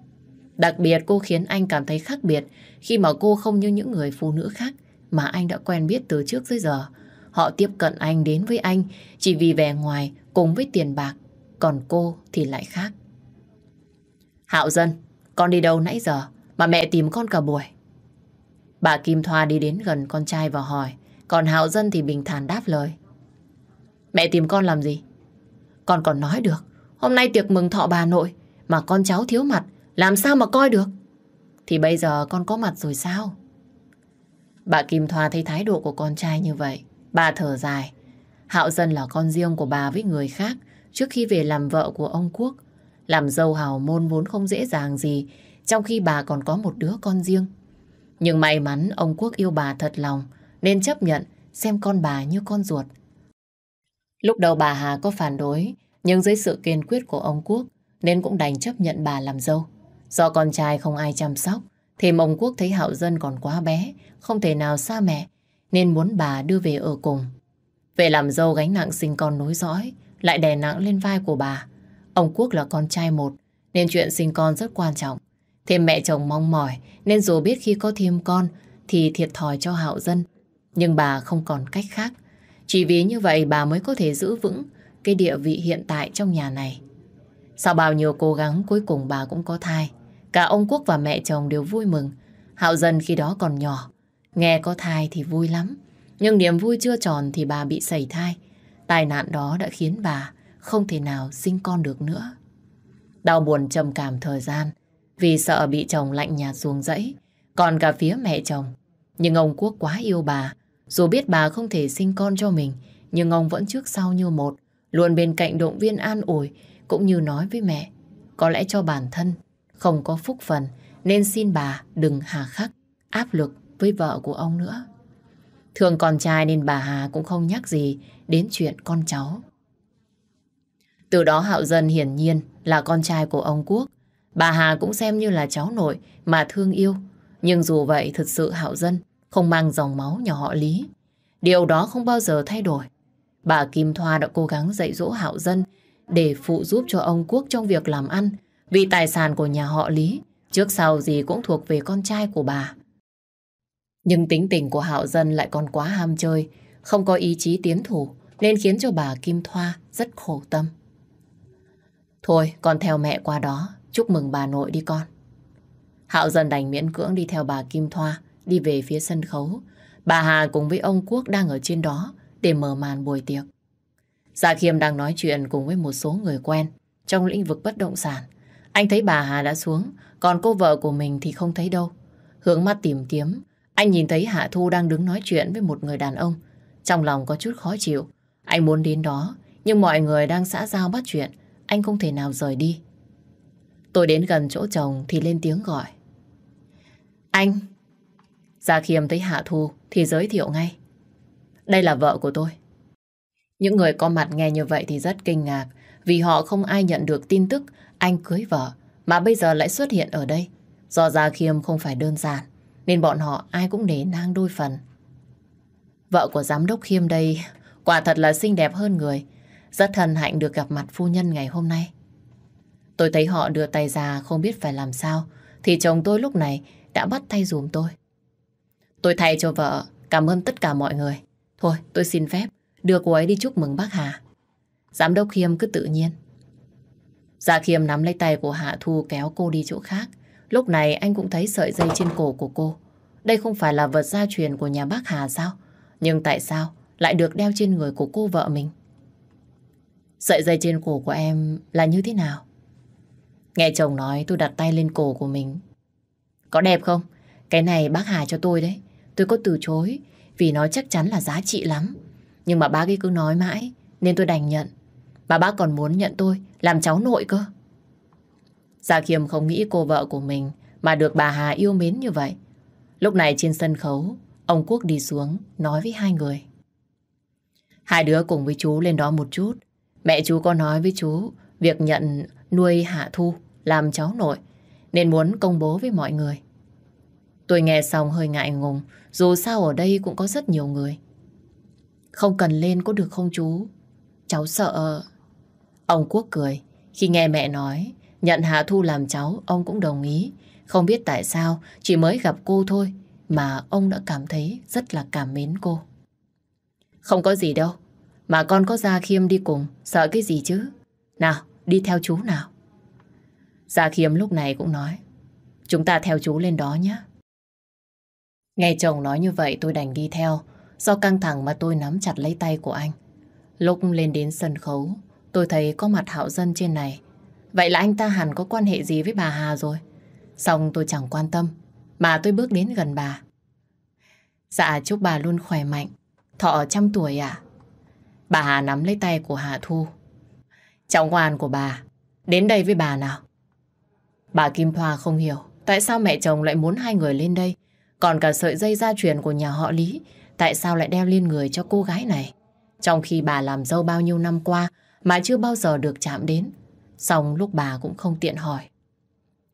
Đặc biệt cô khiến anh cảm thấy khác biệt khi mà cô không như những người phụ nữ khác mà anh đã quen biết từ trước tới giờ. Họ tiếp cận anh đến với anh chỉ vì vẻ ngoài cùng với tiền bạc, còn cô thì lại khác. Hạo Dân, con đi đâu nãy giờ mà mẹ tìm con cả buổi? Bà Kim Thoa đi đến gần con trai và hỏi, còn Hạo Dân thì bình thản đáp lời. Mẹ tìm con làm gì? Con còn nói được, hôm nay tiệc mừng thọ bà nội, mà con cháu thiếu mặt, làm sao mà coi được? Thì bây giờ con có mặt rồi sao? Bà Kim Thoa thấy thái độ của con trai như vậy, bà thở dài. Hạo Dân là con riêng của bà với người khác trước khi về làm vợ của ông Quốc. Làm dâu hào môn vốn không dễ dàng gì, trong khi bà còn có một đứa con riêng. Nhưng may mắn ông Quốc yêu bà thật lòng, nên chấp nhận xem con bà như con ruột. Lúc đầu bà Hà có phản đối, nhưng dưới sự kiên quyết của ông Quốc, nên cũng đành chấp nhận bà làm dâu. Do con trai không ai chăm sóc, thì ông Quốc thấy Hạo Dân còn quá bé, không thể nào xa mẹ, nên muốn bà đưa về ở cùng. Về làm dâu gánh nặng sinh con nối dõi, lại đè nặng lên vai của bà. Ông Quốc là con trai một, nên chuyện sinh con rất quan trọng. Thêm mẹ chồng mong mỏi, nên dù biết khi có thêm con, thì thiệt thòi cho Hạo Dân. Nhưng bà không còn cách khác. Chỉ vì như vậy bà mới có thể giữ vững cái địa vị hiện tại trong nhà này. Sau bao nhiêu cố gắng cuối cùng bà cũng có thai. Cả ông Quốc và mẹ chồng đều vui mừng. Hạo Dân khi đó còn nhỏ. Nghe có thai thì vui lắm. Nhưng niềm vui chưa tròn thì bà bị sẩy thai. Tai nạn đó đã khiến bà không thể nào sinh con được nữa. Đau buồn trầm cảm thời gian vì sợ bị chồng lạnh nhạt xuống dẫy, Còn cả phía mẹ chồng. Nhưng ông Quốc quá yêu bà. Dù biết bà không thể sinh con cho mình nhưng ông vẫn trước sau như một luôn bên cạnh động viên an ủi cũng như nói với mẹ có lẽ cho bản thân không có phúc phần nên xin bà đừng hà khắc áp lực với vợ của ông nữa. Thường con trai nên bà Hà cũng không nhắc gì đến chuyện con cháu. Từ đó Hạo Dân hiển nhiên là con trai của ông Quốc. Bà Hà cũng xem như là cháu nội mà thương yêu. Nhưng dù vậy thực sự Hạo Dân không mang dòng máu nhà họ Lý. Điều đó không bao giờ thay đổi. Bà Kim Thoa đã cố gắng dạy dỗ Hạo Dân để phụ giúp cho ông Quốc trong việc làm ăn vì tài sản của nhà họ Lý trước sau gì cũng thuộc về con trai của bà. Nhưng tính tình của Hạo Dân lại còn quá ham chơi, không có ý chí tiến thủ nên khiến cho bà Kim Thoa rất khổ tâm. Thôi, con theo mẹ qua đó, chúc mừng bà nội đi con. Hạo dần đành miễn cưỡng đi theo bà Kim Thoa, đi về phía sân khấu. Bà Hà cùng với ông Quốc đang ở trên đó để mở màn buổi tiệc. Dạ Khiêm đang nói chuyện cùng với một số người quen trong lĩnh vực bất động sản. Anh thấy bà Hà đã xuống, còn cô vợ của mình thì không thấy đâu. Hướng mắt tìm kiếm, anh nhìn thấy Hạ Thu đang đứng nói chuyện với một người đàn ông. Trong lòng có chút khó chịu. Anh muốn đến đó, nhưng mọi người đang xã giao bắt chuyện. Anh không thể nào rời đi. Tôi đến gần chỗ chồng thì lên tiếng gọi. Anh! Gia Khiêm thấy Hạ Thu thì giới thiệu ngay. Đây là vợ của tôi. Những người có mặt nghe như vậy thì rất kinh ngạc, vì họ không ai nhận được tin tức anh cưới vợ mà bây giờ lại xuất hiện ở đây. Do Gia Khiêm không phải đơn giản, nên bọn họ ai cũng nể nang đôi phần. Vợ của giám đốc Khiêm đây quả thật là xinh đẹp hơn người. Rất hân hạnh được gặp mặt phu nhân ngày hôm nay. Tôi thấy họ đưa tay ra không biết phải làm sao, thì chồng tôi lúc này đã bắt tay dùm tôi. Tôi thay cho vợ, cảm ơn tất cả mọi người. Thôi, tôi xin phép, đưa cô ấy đi chúc mừng bác Hà. Giám đốc Khiêm cứ tự nhiên. Dạ Khiêm nắm lấy tay của Hạ Thu kéo cô đi chỗ khác. Lúc này anh cũng thấy sợi dây trên cổ của cô. Đây không phải là vật gia truyền của nhà bác Hà sao? Nhưng tại sao lại được đeo trên người của cô vợ mình? Sợi dây trên cổ của em là như thế nào? Nghe chồng nói tôi đặt tay lên cổ của mình. Có đẹp không? Cái này bác Hà cho tôi đấy. Tôi có từ chối vì nó chắc chắn là giá trị lắm. Nhưng mà bác ấy cứ nói mãi nên tôi đành nhận. Bà bác còn muốn nhận tôi làm cháu nội cơ. Gia Khiêm không nghĩ cô vợ của mình mà được bà Hà yêu mến như vậy. Lúc này trên sân khấu, ông Quốc đi xuống nói với hai người. Hai đứa cùng với chú lên đó một chút. Mẹ chú có nói với chú việc nhận nuôi Hạ Thu làm cháu nội nên muốn công bố với mọi người. Tôi nghe xong hơi ngại ngùng dù sao ở đây cũng có rất nhiều người. Không cần lên có được không chú? Cháu sợ... Ông Quốc cười. Khi nghe mẹ nói nhận Hạ Thu làm cháu, ông cũng đồng ý. Không biết tại sao, chỉ mới gặp cô thôi mà ông đã cảm thấy rất là cảm mến cô. Không có gì đâu, mà con có Gia Khiêm đi cùng, sợ cái gì chứ? Nào, đi theo chú nào. Gia Khiêm lúc này cũng nói, chúng ta theo chú lên đó nhé. Nghe chồng nói như vậy tôi đành đi theo, do căng thẳng mà tôi nắm chặt lấy tay của anh. Lúc lên đến sân khấu, tôi thấy có mặt Hạo Dân trên này. Vậy là anh ta hẳn có quan hệ gì với bà Hà rồi. Xong tôi chẳng quan tâm, mà tôi bước đến gần bà. Dạ chúc bà luôn khỏe mạnh, thọ trăm tuổi à? Bà Hà nắm lấy tay của Hà Thu. Cháu ngoan của bà, Đến đây với bà nào. Bà Kim Thoa không hiểu tại sao mẹ chồng lại muốn hai người lên đây. Còn cả sợi dây gia truyền của nhà họ Lý, tại sao lại đeo lên người cho cô gái này? Trong khi bà làm dâu bao nhiêu năm qua mà chưa bao giờ được chạm đến. Xong lúc bà cũng không tiện hỏi.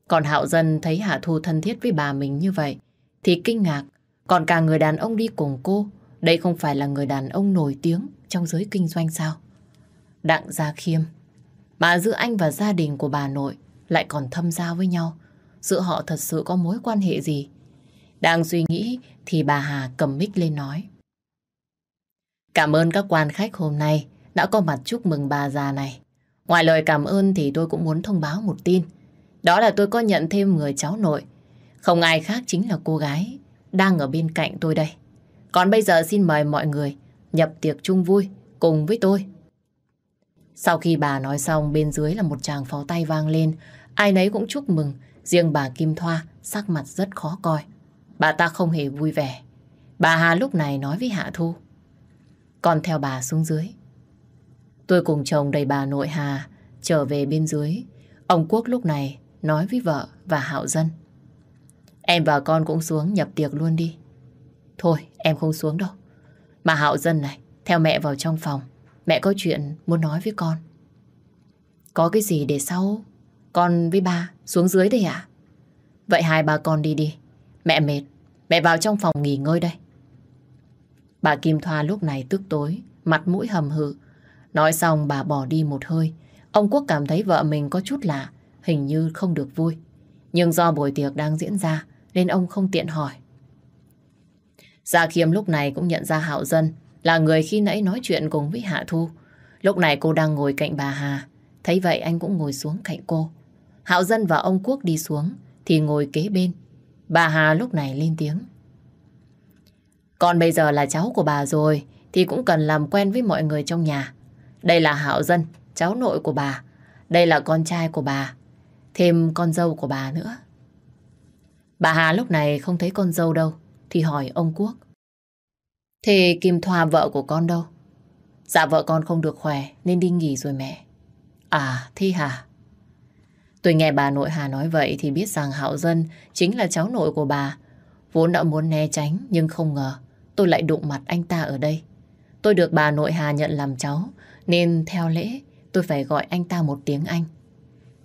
Còn Hạo Dân thấy Hạ Thu thân thiết với bà mình như vậy thì kinh ngạc. Còn cả người đàn ông đi cùng cô, đây không phải là người đàn ông nổi tiếng trong giới kinh doanh sao? Đặng Gia Khiêm. Mà giữa anh và gia đình của bà nội lại còn thâm giao với nhau. Giữa họ thật sự có mối quan hệ gì? Đang suy nghĩ thì bà Hà cầm mic lên nói. Cảm ơn các quan khách hôm nay đã có mặt chúc mừng bà già này. Ngoài lời cảm ơn thì tôi cũng muốn thông báo một tin. Đó là tôi có nhận thêm người cháu nội. Không ai khác chính là cô gái đang ở bên cạnh tôi đây. Còn bây giờ xin mời mọi người nhập tiệc chung vui cùng với tôi. Sau khi bà nói xong bên dưới là một tràng pháo tay vang lên. Ai nấy cũng chúc mừng. Riêng bà Kim Thoa sắc mặt rất khó coi. Bà ta không hề vui vẻ. Bà Hà lúc này nói với Hạ Thu. Con theo bà xuống dưới. Tôi cùng chồng đầy bà nội Hà trở về bên dưới. Ông Quốc lúc này nói với vợ và Hạo Dân. Em và con cũng xuống nhập tiệc luôn đi. Thôi, em không xuống đâu. Mà Hạo Dân này, theo mẹ vào trong phòng. Mẹ có chuyện muốn nói với con. Có cái gì để sau con với ba xuống dưới đây à? Vậy hai bà con đi đi. Mẹ mệt, mẹ vào trong phòng nghỉ ngơi đây. Bà Kim Thoa lúc này tức tối, mặt mũi hầm hự. Nói xong bà bỏ đi một hơi. Ông Quốc cảm thấy vợ mình có chút lạ, hình như không được vui. Nhưng do buổi tiệc đang diễn ra, nên ông không tiện hỏi. Gia Khiêm lúc này cũng nhận ra Hạo Dân là người khi nãy nói chuyện cùng với Hạ Thu. Lúc này cô đang ngồi cạnh bà Hà. Thấy vậy anh cũng ngồi xuống cạnh cô. Hạo Dân và ông Quốc đi xuống thì ngồi kế bên. Bà Hà lúc này lên tiếng. Còn bây giờ là cháu của bà rồi thì cũng cần làm quen với mọi người trong nhà. Đây là Hạo Dân, cháu nội của bà. Đây là con trai của bà. Thêm con dâu của bà nữa. Bà Hà lúc này không thấy con dâu đâu thì hỏi ông Quốc. Thế Kim Thoa vợ của con đâu? Dạ vợ con không được khỏe nên đi nghỉ rồi mẹ. À, thi hả? Tôi nghe bà nội Hà nói vậy thì biết rằng Hạo Dân chính là cháu nội của bà. Vốn đã muốn né tránh nhưng không ngờ tôi lại đụng mặt anh ta ở đây. Tôi được bà nội Hà nhận làm cháu nên theo lễ tôi phải gọi anh ta một tiếng Anh.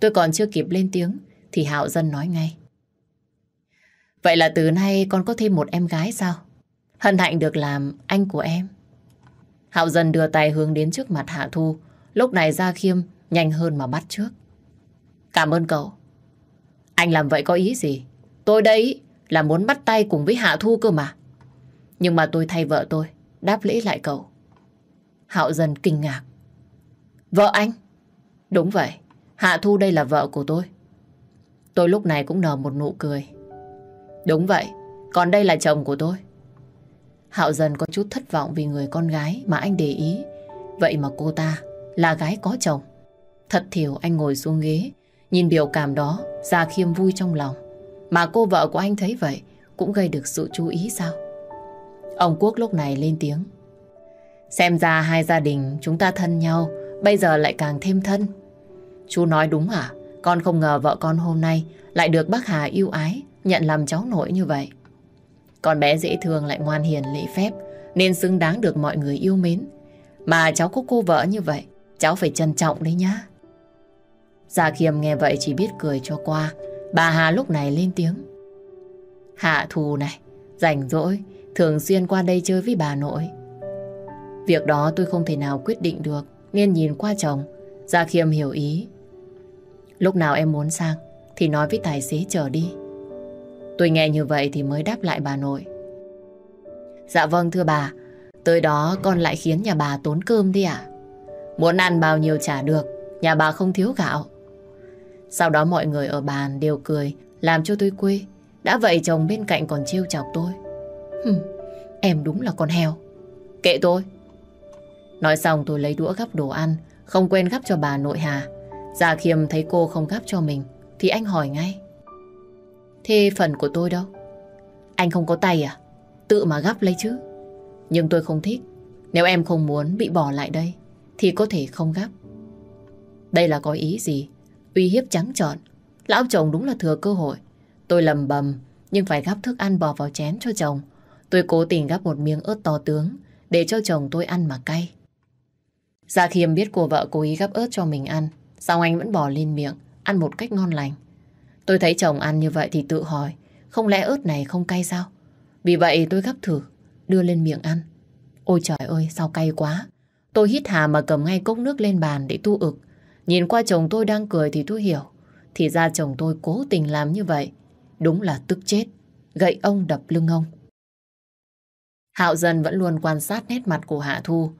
Tôi còn chưa kịp lên tiếng thì Hạo Dân nói ngay. Vậy là từ nay con có thêm một em gái sao? Hân hạnh được làm anh của em. Hạo dần đưa tay hướng đến trước mặt Hạ Thu. Lúc này Gia Khiêm nhanh hơn mà bắt trước. Cảm ơn cậu. Anh làm vậy có ý gì? Tôi đây là muốn bắt tay cùng với Hạ Thu cơ mà. Nhưng mà tôi thay vợ tôi, đáp lễ lại cậu. Hạo dần kinh ngạc. Vợ anh? Đúng vậy, Hạ Thu đây là vợ của tôi. Tôi lúc này cũng nở một nụ cười. Đúng vậy, còn đây là chồng của tôi. Hạo dần có chút thất vọng vì người con gái mà anh để ý. Vậy mà cô ta là gái có chồng. Thật thiểu anh ngồi xuống ghế, nhìn biểu cảm đó, ra khiêm vui trong lòng. Mà cô vợ của anh thấy vậy, cũng gây được sự chú ý sao? Ông Quốc lúc này lên tiếng. Xem ra hai gia đình chúng ta thân nhau, bây giờ lại càng thêm thân. Chú nói đúng à? Con không ngờ vợ con hôm nay lại được bác Hà yêu ái, nhận làm cháu nội như vậy. Con bé dễ thương lại ngoan hiền lễ phép nên xứng đáng được mọi người yêu mến. Mà cháu có cô vợ như vậy, cháu phải trân trọng đấy nhá. Gia Khiêm nghe vậy chỉ biết cười cho qua. Bà Hà lúc này lên tiếng. Hạ thù này, rảnh rỗi, thường xuyên qua đây chơi với bà nội. Việc đó tôi không thể nào quyết định được, nên nhìn qua chồng. Gia Khiêm hiểu ý. Lúc nào em muốn sang, thì nói với tài xế chờ đi. Tôi nghe như vậy thì mới đáp lại bà nội. Dạ vâng thưa bà, tới đó con lại khiến nhà bà tốn cơm đi ạ. Muốn ăn bao nhiêu trả được, nhà bà không thiếu gạo. Sau đó mọi người ở bàn đều cười, làm cho tôi quê. Đã vậy chồng bên cạnh còn trêu chọc tôi. Hừm, em đúng là con heo. Kệ tôi. Nói xong tôi lấy đũa gắp đồ ăn, không quên gắp cho bà nội Hà. Gia Khiêm thấy cô không gắp cho mình, thì anh hỏi ngay. Thế phần của tôi đâu? Anh không có tay à? Tự mà gắp lấy chứ. Nhưng tôi không thích. Nếu em không muốn bị bỏ lại đây, thì có thể không gắp. Đây là có ý gì? Uy hiếp trắng trọn. Lão chồng đúng là thừa cơ hội. Tôi lầm bầm, nhưng phải gắp thức ăn bò vào chén cho chồng. Tôi cố tình gắp một miếng ớt to tướng, để cho chồng tôi ăn mà cay. Gia Khiêm biết cô vợ cố ý gắp ớt cho mình ăn, xong anh vẫn bỏ lên miệng, ăn một cách ngon lành. Tôi thấy chồng ăn như vậy thì tự hỏi, không lẽ ớt này không cay sao? Vì vậy tôi gắp thử, đưa lên miệng ăn. Ôi trời ơi, sao cay quá. Tôi hít hà mà cầm ngay cốc nước lên bàn để tu ực. Nhìn qua chồng tôi đang cười thì tôi hiểu. Thì ra chồng tôi cố tình làm như vậy. Đúng là tức chết. Gậy ông đập lưng ông. Hạo dần vẫn luôn quan sát nét mặt của Hạ Thu.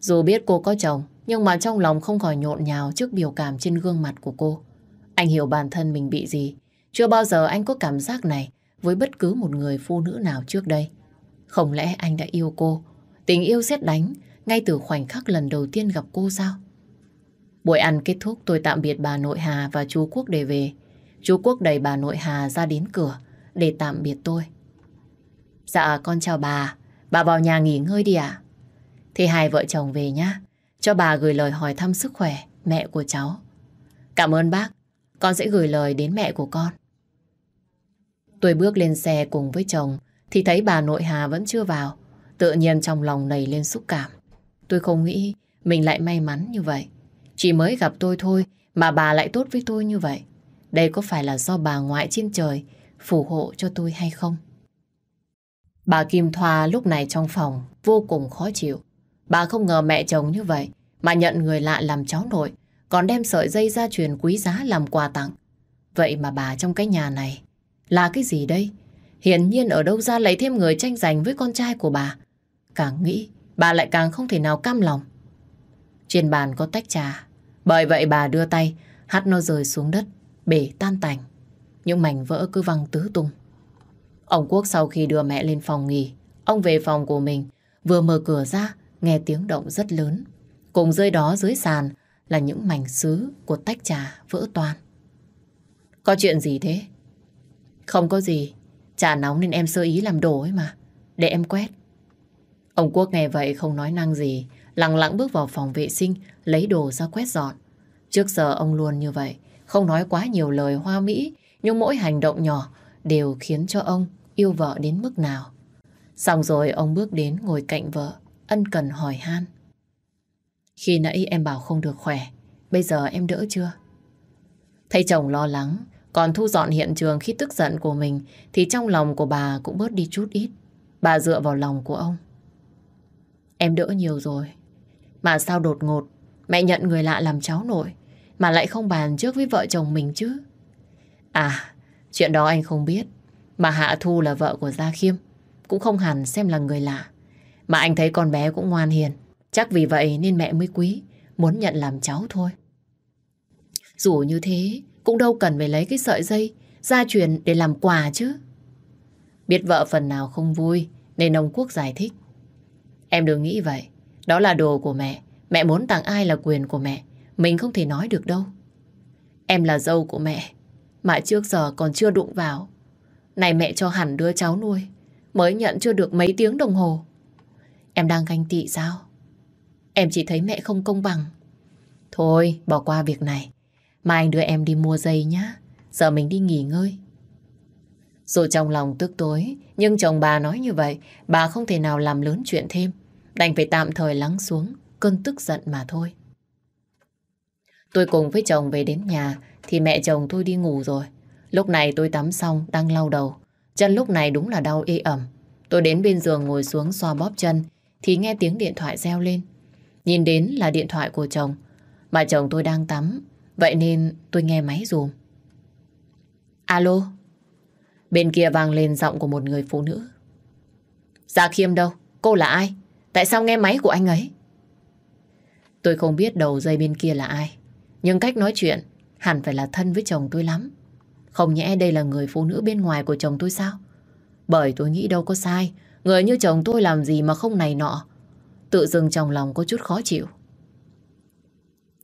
Dù biết cô có chồng, nhưng mà trong lòng không khỏi nhộn nhào trước biểu cảm trên gương mặt của cô. Anh hiểu bản thân mình bị gì. Chưa bao giờ anh có cảm giác này với bất cứ một người phụ nữ nào trước đây. Không lẽ anh đã yêu cô? Tình yêu xét đánh ngay từ khoảnh khắc lần đầu tiên gặp cô sao? Buổi ăn kết thúc tôi tạm biệt bà nội Hà và chú Quốc để về. Chú Quốc đẩy bà nội Hà ra đến cửa để tạm biệt tôi. Dạ con chào bà, bà vào nhà nghỉ ngơi đi ạ. Thì hai vợ chồng về nhá, cho bà gửi lời hỏi thăm sức khỏe mẹ của cháu. Cảm ơn bác, con sẽ gửi lời đến mẹ của con. Tôi bước lên xe cùng với chồng, thì thấy bà nội Hà vẫn chưa vào. Tự nhiên trong lòng nảy lên xúc cảm. Tôi không nghĩ mình lại may mắn như vậy. Chỉ mới gặp tôi thôi mà bà lại tốt với tôi như vậy. Đây có phải là do bà ngoại trên trời phù hộ cho tôi hay không? Bà Kim Thoa lúc này trong phòng vô cùng khó chịu. Bà không ngờ mẹ chồng như vậy mà nhận người lạ làm cháu nội còn đem sợi dây gia truyền quý giá làm quà tặng. Vậy mà bà trong cái nhà này là cái gì đây? Hiển nhiên ở đâu ra lấy thêm người tranh giành với con trai của bà. Càng nghĩ, bà lại càng không thể nào cam lòng. Trên bàn có tách trà. Bởi vậy bà đưa tay, hắt nó rơi xuống đất, bể tan tành. Những mảnh vỡ cứ văng tứ tung. Ông Quốc sau khi đưa mẹ lên phòng nghỉ, ông về phòng của mình, vừa mở cửa ra, nghe tiếng động rất lớn. Cùng dưới đó dưới sàn là những mảnh sứ của tách trà vỡ toan. Có chuyện gì thế? Không có gì, trà nóng nên em sơ ý làm đổ ấy mà, để em quét. Ông Quốc nghe vậy không nói năng gì, lặng lặng bước vào phòng vệ sinh, lấy đồ ra quét dọn. Trước giờ ông luôn như vậy, không nói quá nhiều lời hoa mỹ, nhưng mỗi hành động nhỏ đều khiến cho ông yêu vợ đến mức nào. Xong rồi ông bước đến ngồi cạnh vợ, ân cần hỏi han. Khi nãy em bảo không được khỏe, bây giờ em đỡ chưa? Thấy chồng lo lắng, còn thu dọn hiện trường khi tức giận của mình thì trong lòng của bà cũng bớt đi chút ít. Bà dựa vào lòng của ông. Em đỡ nhiều rồi. Mà sao đột ngột mẹ nhận người lạ làm cháu nội mà lại không bàn trước với vợ chồng mình chứ? À, chuyện đó anh không biết. Mà Hạ Thu là vợ của Gia Khiêm cũng không hẳn xem là người lạ. Mà anh thấy con bé cũng ngoan hiền. Chắc vì vậy nên mẹ mới quý, muốn nhận làm cháu thôi. Dù như thế, cũng đâu cần phải lấy cái sợi dây gia truyền để làm quà chứ. Biết vợ phần nào không vui, nên ông Quốc giải thích. Em đừng nghĩ vậy, đó là đồ của mẹ. Mẹ muốn tặng ai là quyền của mẹ, mình không thể nói được đâu. Em là dâu của mẹ, mà trước giờ còn chưa đụng vào. Này mẹ cho hẳn đứa cháu nuôi, mới nhận chưa được mấy tiếng đồng hồ. Em đang ganh tị sao? Em chỉ thấy mẹ không công bằng. Thôi, bỏ qua việc này. Mai anh đưa em đi mua dây nhá. Giờ mình đi nghỉ ngơi. Dù trong lòng tức tối, nhưng chồng bà nói như vậy, bà không thể nào làm lớn chuyện thêm. Đành phải tạm thời lắng xuống cơn tức giận mà thôi. Tôi cùng với chồng về đến nhà thì mẹ chồng tôi đi ngủ rồi. Lúc này tôi tắm xong đang lau đầu. Chân lúc này đúng là đau ê ẩm. Tôi đến bên giường ngồi xuống xoa bóp chân thì nghe tiếng điện thoại reo lên. Nhìn đến là điện thoại của chồng. Mà chồng tôi đang tắm. Vậy nên tôi nghe máy dùm. Alo. Bên kia vang lên giọng của một người phụ nữ. Dạ Khiêm đâu? Cô là ai? Tại sao nghe máy của anh ấy? Tôi không biết đầu dây bên kia là ai. Nhưng cách nói chuyện hẳn phải là thân với chồng tôi lắm. Không nhẽ đây là người phụ nữ bên ngoài của chồng tôi sao? Bởi tôi nghĩ đâu có sai. Người như chồng tôi làm gì mà không này nọ. Tự dưng trong lòng có chút khó chịu.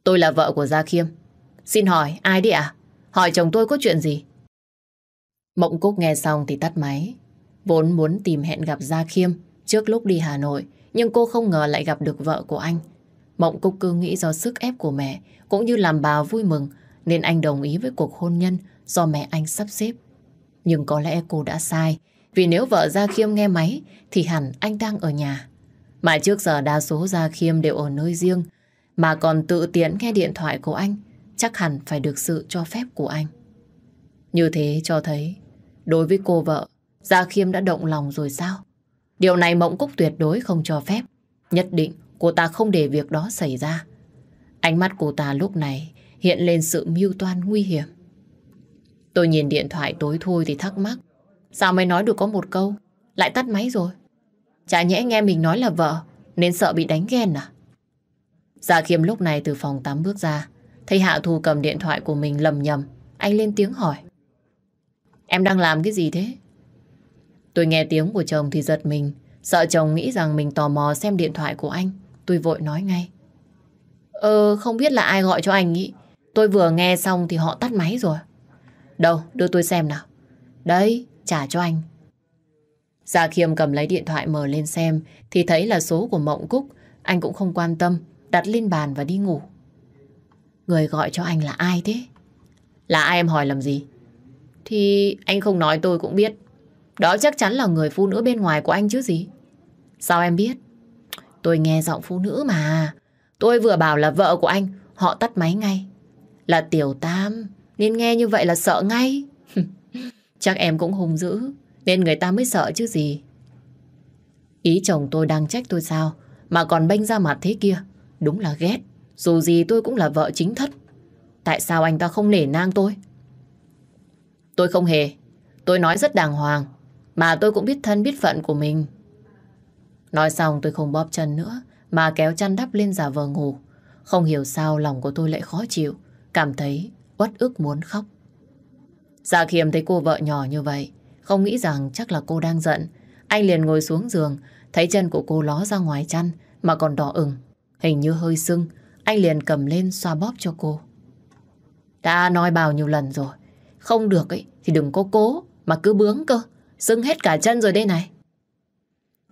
Tôi là vợ của Gia Khiêm. Xin hỏi ai đi ạ? Hỏi chồng tôi có chuyện gì? Mộng Cúc nghe xong thì tắt máy. Vốn muốn tìm hẹn gặp Gia Khiêm trước lúc đi Hà Nội. Nhưng cô không ngờ lại gặp được vợ của anh. Mộng Cúc cứ nghĩ do sức ép của mẹ cũng như làm bà vui mừng nên anh đồng ý với cuộc hôn nhân do mẹ anh sắp xếp. Nhưng có lẽ cô đã sai, vì nếu vợ Gia Khiêm nghe máy thì hẳn anh đang ở nhà. Mà trước giờ đa số Gia Khiêm đều ở nơi riêng, mà còn tự tiện nghe điện thoại của anh, chắc hẳn phải được sự cho phép của anh. Như thế cho thấy, đối với cô vợ, Gia Khiêm đã động lòng rồi sao? Điều này Mộng Cúc tuyệt đối không cho phép. Nhất định cô ta không để việc đó xảy ra. Ánh mắt cô ta lúc này hiện lên sự mưu toan nguy hiểm. Tôi nhìn điện thoại tối thui thì thắc mắc. Sao mới nói được có một câu, lại tắt máy rồi? Chả nhẽ nghe mình nói là vợ, nên sợ bị đánh ghen à? Gia Khiêm lúc này từ phòng tắm bước ra, thấy Hạ Thu cầm điện thoại của mình lầm nhầm, anh lên tiếng hỏi. Em đang làm cái gì thế? Tôi nghe tiếng của chồng thì giật mình, sợ chồng nghĩ rằng mình tò mò xem điện thoại của anh. Tôi vội nói ngay. Ờ, không biết là ai gọi cho anh ý. Tôi vừa nghe xong thì họ tắt máy rồi. Đâu, đưa tôi xem nào. Đấy, trả cho anh. Dạ Gia Khiêm cầm lấy điện thoại mở lên xem thì thấy là số của Mộng Cúc. Anh cũng không quan tâm, đặt lên bàn và đi ngủ. Người gọi cho anh là ai thế? Là ai em hỏi làm gì? Thì anh không nói tôi cũng biết. Đó chắc chắn là người phụ nữ bên ngoài của anh chứ gì. Sao em biết? Tôi nghe giọng phụ nữ mà. Tôi vừa bảo là vợ của anh, họ tắt máy ngay. Là Tiểu Tam, nên nghe như vậy là sợ ngay. chắc em cũng hùng dữ, nên người ta mới sợ chứ gì. Ý chồng tôi đang trách tôi sao, mà còn bênh ra mặt thế kia. Đúng là ghét, dù gì tôi cũng là vợ chính thất. Tại sao anh ta không nể nang tôi? Tôi không hề. Tôi nói rất đàng hoàng. Mà tôi cũng biết thân biết phận của mình. Nói xong tôi không bóp chân nữa mà kéo chăn đắp lên giả vờ ngủ. Không hiểu sao lòng của tôi lại khó chịu, cảm thấy uất ức muốn khóc. Dạ khiêm thấy cô vợ nhỏ như vậy, không nghĩ rằng chắc là cô đang giận. Anh liền ngồi xuống giường, thấy chân của cô ló ra ngoài chăn mà còn đỏ ửng, hình như hơi sưng. Anh liền cầm lên xoa bóp cho cô. Đã nói bao nhiêu lần rồi, không được ấy thì đừng có cố mà cứ bướng cơ, sưng hết cả chân rồi đây này.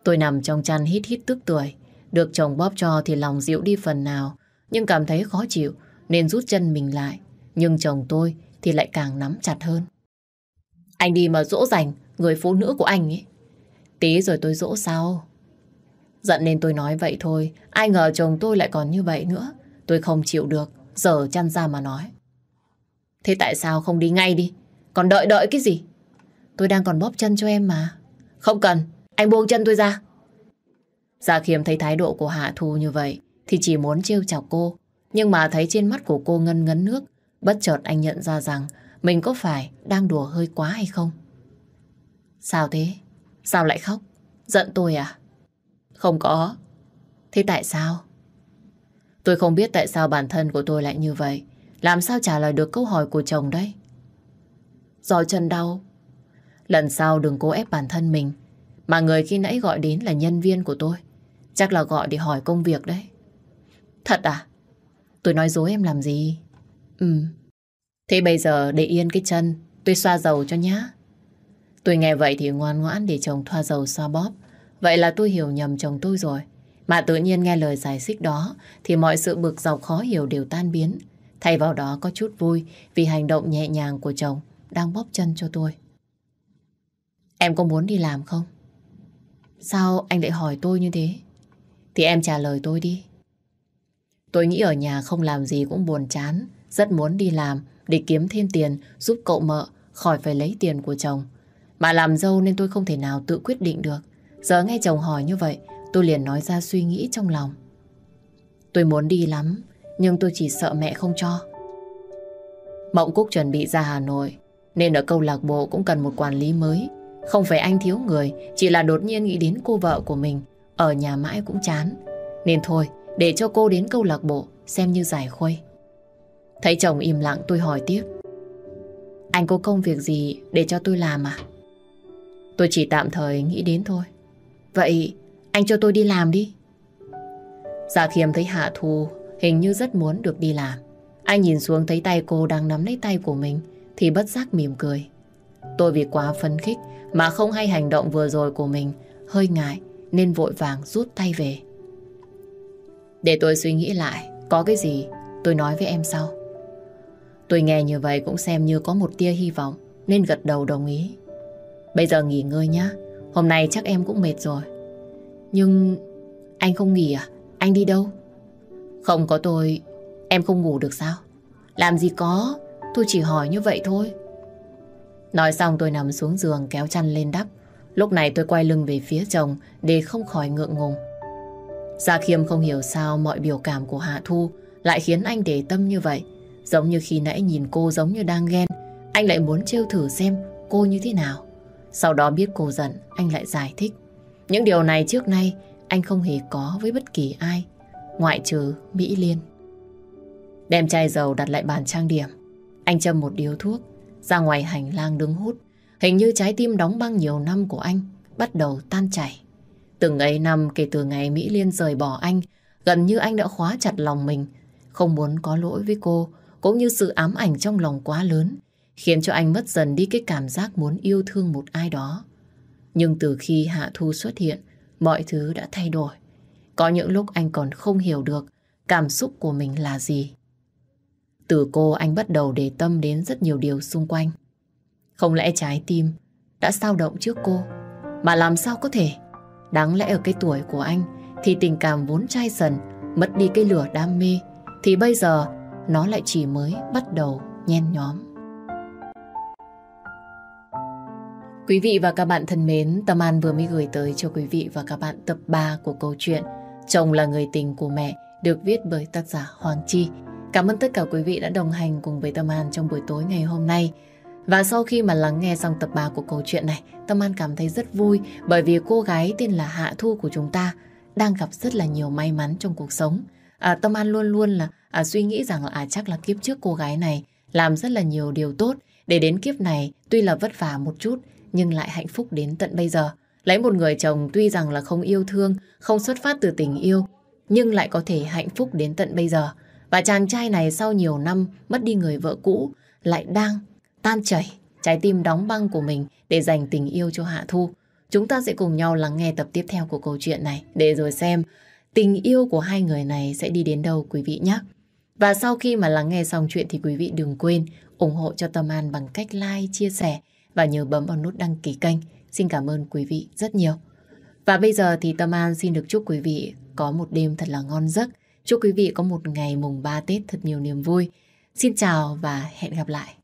Tôi nằm trong chăn hít hít tức tuổi. Được chồng bóp cho thì lòng dịu đi phần nào, nhưng cảm thấy khó chịu nên rút chân mình lại. Nhưng chồng tôi thì lại càng nắm chặt hơn. Anh đi mà dỗ dành người phụ nữ của anh ấy. Tí rồi tôi dỗ sau. Giận nên tôi nói vậy thôi. Ai ngờ chồng tôi lại còn như vậy nữa. Tôi không chịu được. Giờ chăn ra mà nói. Thế tại sao không đi ngay đi? Còn đợi đợi cái gì? Tôi đang còn bóp chân cho em mà. Không cần. Anh buông chân tôi ra. Gia Khiêm thấy thái độ của Hạ Thu như vậy thì chỉ muốn trêu chọc cô. Nhưng mà thấy trên mắt của cô ngân ngấn nước, bất chợt anh nhận ra rằng mình có phải đang đùa hơi quá hay không? Sao thế? Sao lại khóc? Giận tôi à? Không có. Thế tại sao? Tôi không biết tại sao bản thân của tôi lại như vậy. Làm sao trả lời được câu hỏi của chồng đấy? Do chân đau. Lần sau đừng cố ép bản thân mình. Mà người khi nãy gọi đến là nhân viên của tôi. Chắc là gọi để hỏi công việc đấy. Thật à? Tôi nói dối em làm gì? ừm. Thế bây giờ để yên cái chân, tôi xoa dầu cho nhá. Tôi nghe vậy thì ngoan ngoãn để chồng thoa dầu xoa bóp. Vậy là tôi hiểu nhầm chồng tôi rồi. Mà tự nhiên nghe lời giải thích đó thì mọi sự bực dọc khó hiểu đều tan biến. Thay vào đó có chút vui vì hành động nhẹ nhàng của chồng đang bóp chân cho tôi. Em có muốn đi làm không? Sao anh lại hỏi tôi như thế? Thì em trả lời tôi đi. Tôi nghĩ ở nhà không làm gì cũng buồn chán, rất muốn đi làm để kiếm thêm tiền giúp cậu mợ khỏi phải lấy tiền của chồng. Mà làm dâu nên tôi không thể nào tự quyết định được. Giờ nghe chồng hỏi như vậy, tôi liền nói ra suy nghĩ trong lòng. Tôi muốn đi lắm, nhưng tôi chỉ sợ mẹ không cho. Mộng Cúc chuẩn bị ra Hà Nội, nên ở câu lạc bộ cũng cần một quản lý mới. Không phải anh thiếu người, chỉ là đột nhiên nghĩ đến cô vợ của mình ở nhà mãi cũng chán. Nên thôi, để cho cô đến câu lạc bộ xem như giải khuây. Thấy chồng im lặng tôi hỏi tiếp. Anh có công việc gì để cho tôi làm à? Tôi chỉ tạm thời nghĩ đến thôi. Vậy anh cho tôi đi làm đi. giả khiêm thấy Hạ Thu hình như rất muốn được đi làm. Anh nhìn xuống thấy tay cô đang nắm lấy tay của mình thì bất giác mỉm cười. Tôi vì quá phấn khích mà không hay hành động vừa rồi của mình hơi ngại nên vội vàng rút tay về. Để tôi suy nghĩ lại, có cái gì tôi nói với em sau. Tôi nghe như vậy cũng xem như có một tia hy vọng nên gật đầu đồng ý. Bây giờ nghỉ ngơi nhá. Hôm nay chắc em cũng mệt rồi. Nhưng anh không nghỉ à? Anh đi đâu? Không có tôi, em không ngủ được sao? Làm gì có, tôi chỉ hỏi như vậy thôi. Nói xong tôi nằm xuống giường kéo chăn lên đắp. Lúc này tôi quay lưng về phía chồng để không khỏi ngượng ngùng. Gia Khiêm không hiểu sao mọi biểu cảm của Hạ Thu lại khiến anh để tâm như vậy. Giống như khi nãy nhìn cô giống như đang ghen, anh lại muốn trêu thử xem cô như thế nào. Sau đó biết cô giận, anh lại giải thích. Những điều này trước nay anh không hề có với bất kỳ ai, ngoại trừ Mỹ Liên. Đem chai dầu đặt lại bàn trang điểm. Anh châm một điếu thuốc, ra ngoài hành lang đứng hút. Hình như trái tim đóng băng nhiều năm của anh bắt đầu tan chảy. Từng ấy năm kể từ ngày Mỹ Liên rời bỏ anh, gần như anh đã khóa chặt lòng mình, không muốn có lỗi với cô, cũng như sự ám ảnh trong lòng quá lớn, khiến cho anh mất dần đi cái cảm giác muốn yêu thương một ai đó. Nhưng từ khi Hạ Thu xuất hiện, mọi thứ đã thay đổi. Có những lúc anh còn không hiểu được cảm xúc của mình là gì. Từ cô anh bắt đầu để tâm đến rất nhiều điều xung quanh. Không lẽ trái tim đã sao động trước cô, mà làm sao có thể? Đáng lẽ ở cái tuổi của anh thì tình cảm vốn chai dần, mất đi cái lửa đam mê, thì bây giờ nó lại chỉ mới bắt đầu nhen nhóm. Quý vị và các bạn thân mến, Tâm An vừa mới gửi tới cho quý vị và các bạn tập 3 của câu chuyện Chồng là người tình của mẹ được viết bởi tác giả Hoàng Chi. Cảm ơn tất cả quý vị đã đồng hành cùng với Tâm An trong buổi tối ngày hôm nay. Và sau khi mà lắng nghe xong tập 3 của câu chuyện này, Tâm An cảm thấy rất vui bởi vì cô gái tên là Hạ Thu của chúng ta đang gặp rất là nhiều may mắn trong cuộc sống. À, Tâm An luôn luôn là à, suy nghĩ rằng là à, chắc là kiếp trước cô gái này làm rất là nhiều điều tốt để đến kiếp này tuy là vất vả một chút nhưng lại hạnh phúc đến tận bây giờ. Lấy một người chồng tuy rằng là không yêu thương, không xuất phát từ tình yêu, nhưng lại có thể hạnh phúc đến tận bây giờ. Và chàng trai này sau nhiều năm mất đi người vợ cũ lại đang tan chảy trái tim đóng băng của mình để dành tình yêu cho Hạ Thu. Chúng ta sẽ cùng nhau lắng nghe tập tiếp theo của câu chuyện này để rồi xem tình yêu của hai người này sẽ đi đến đâu quý vị nhé. Và sau khi mà lắng nghe xong chuyện thì quý vị đừng quên ủng hộ cho Tâm An bằng cách like, chia sẻ và nhớ bấm vào nút đăng ký kênh. Xin cảm ơn quý vị rất nhiều. Và bây giờ thì Tâm An xin được chúc quý vị có một đêm thật là ngon giấc. Chúc quý vị có một ngày mùng 3 Tết thật nhiều niềm vui. Xin chào và hẹn gặp lại.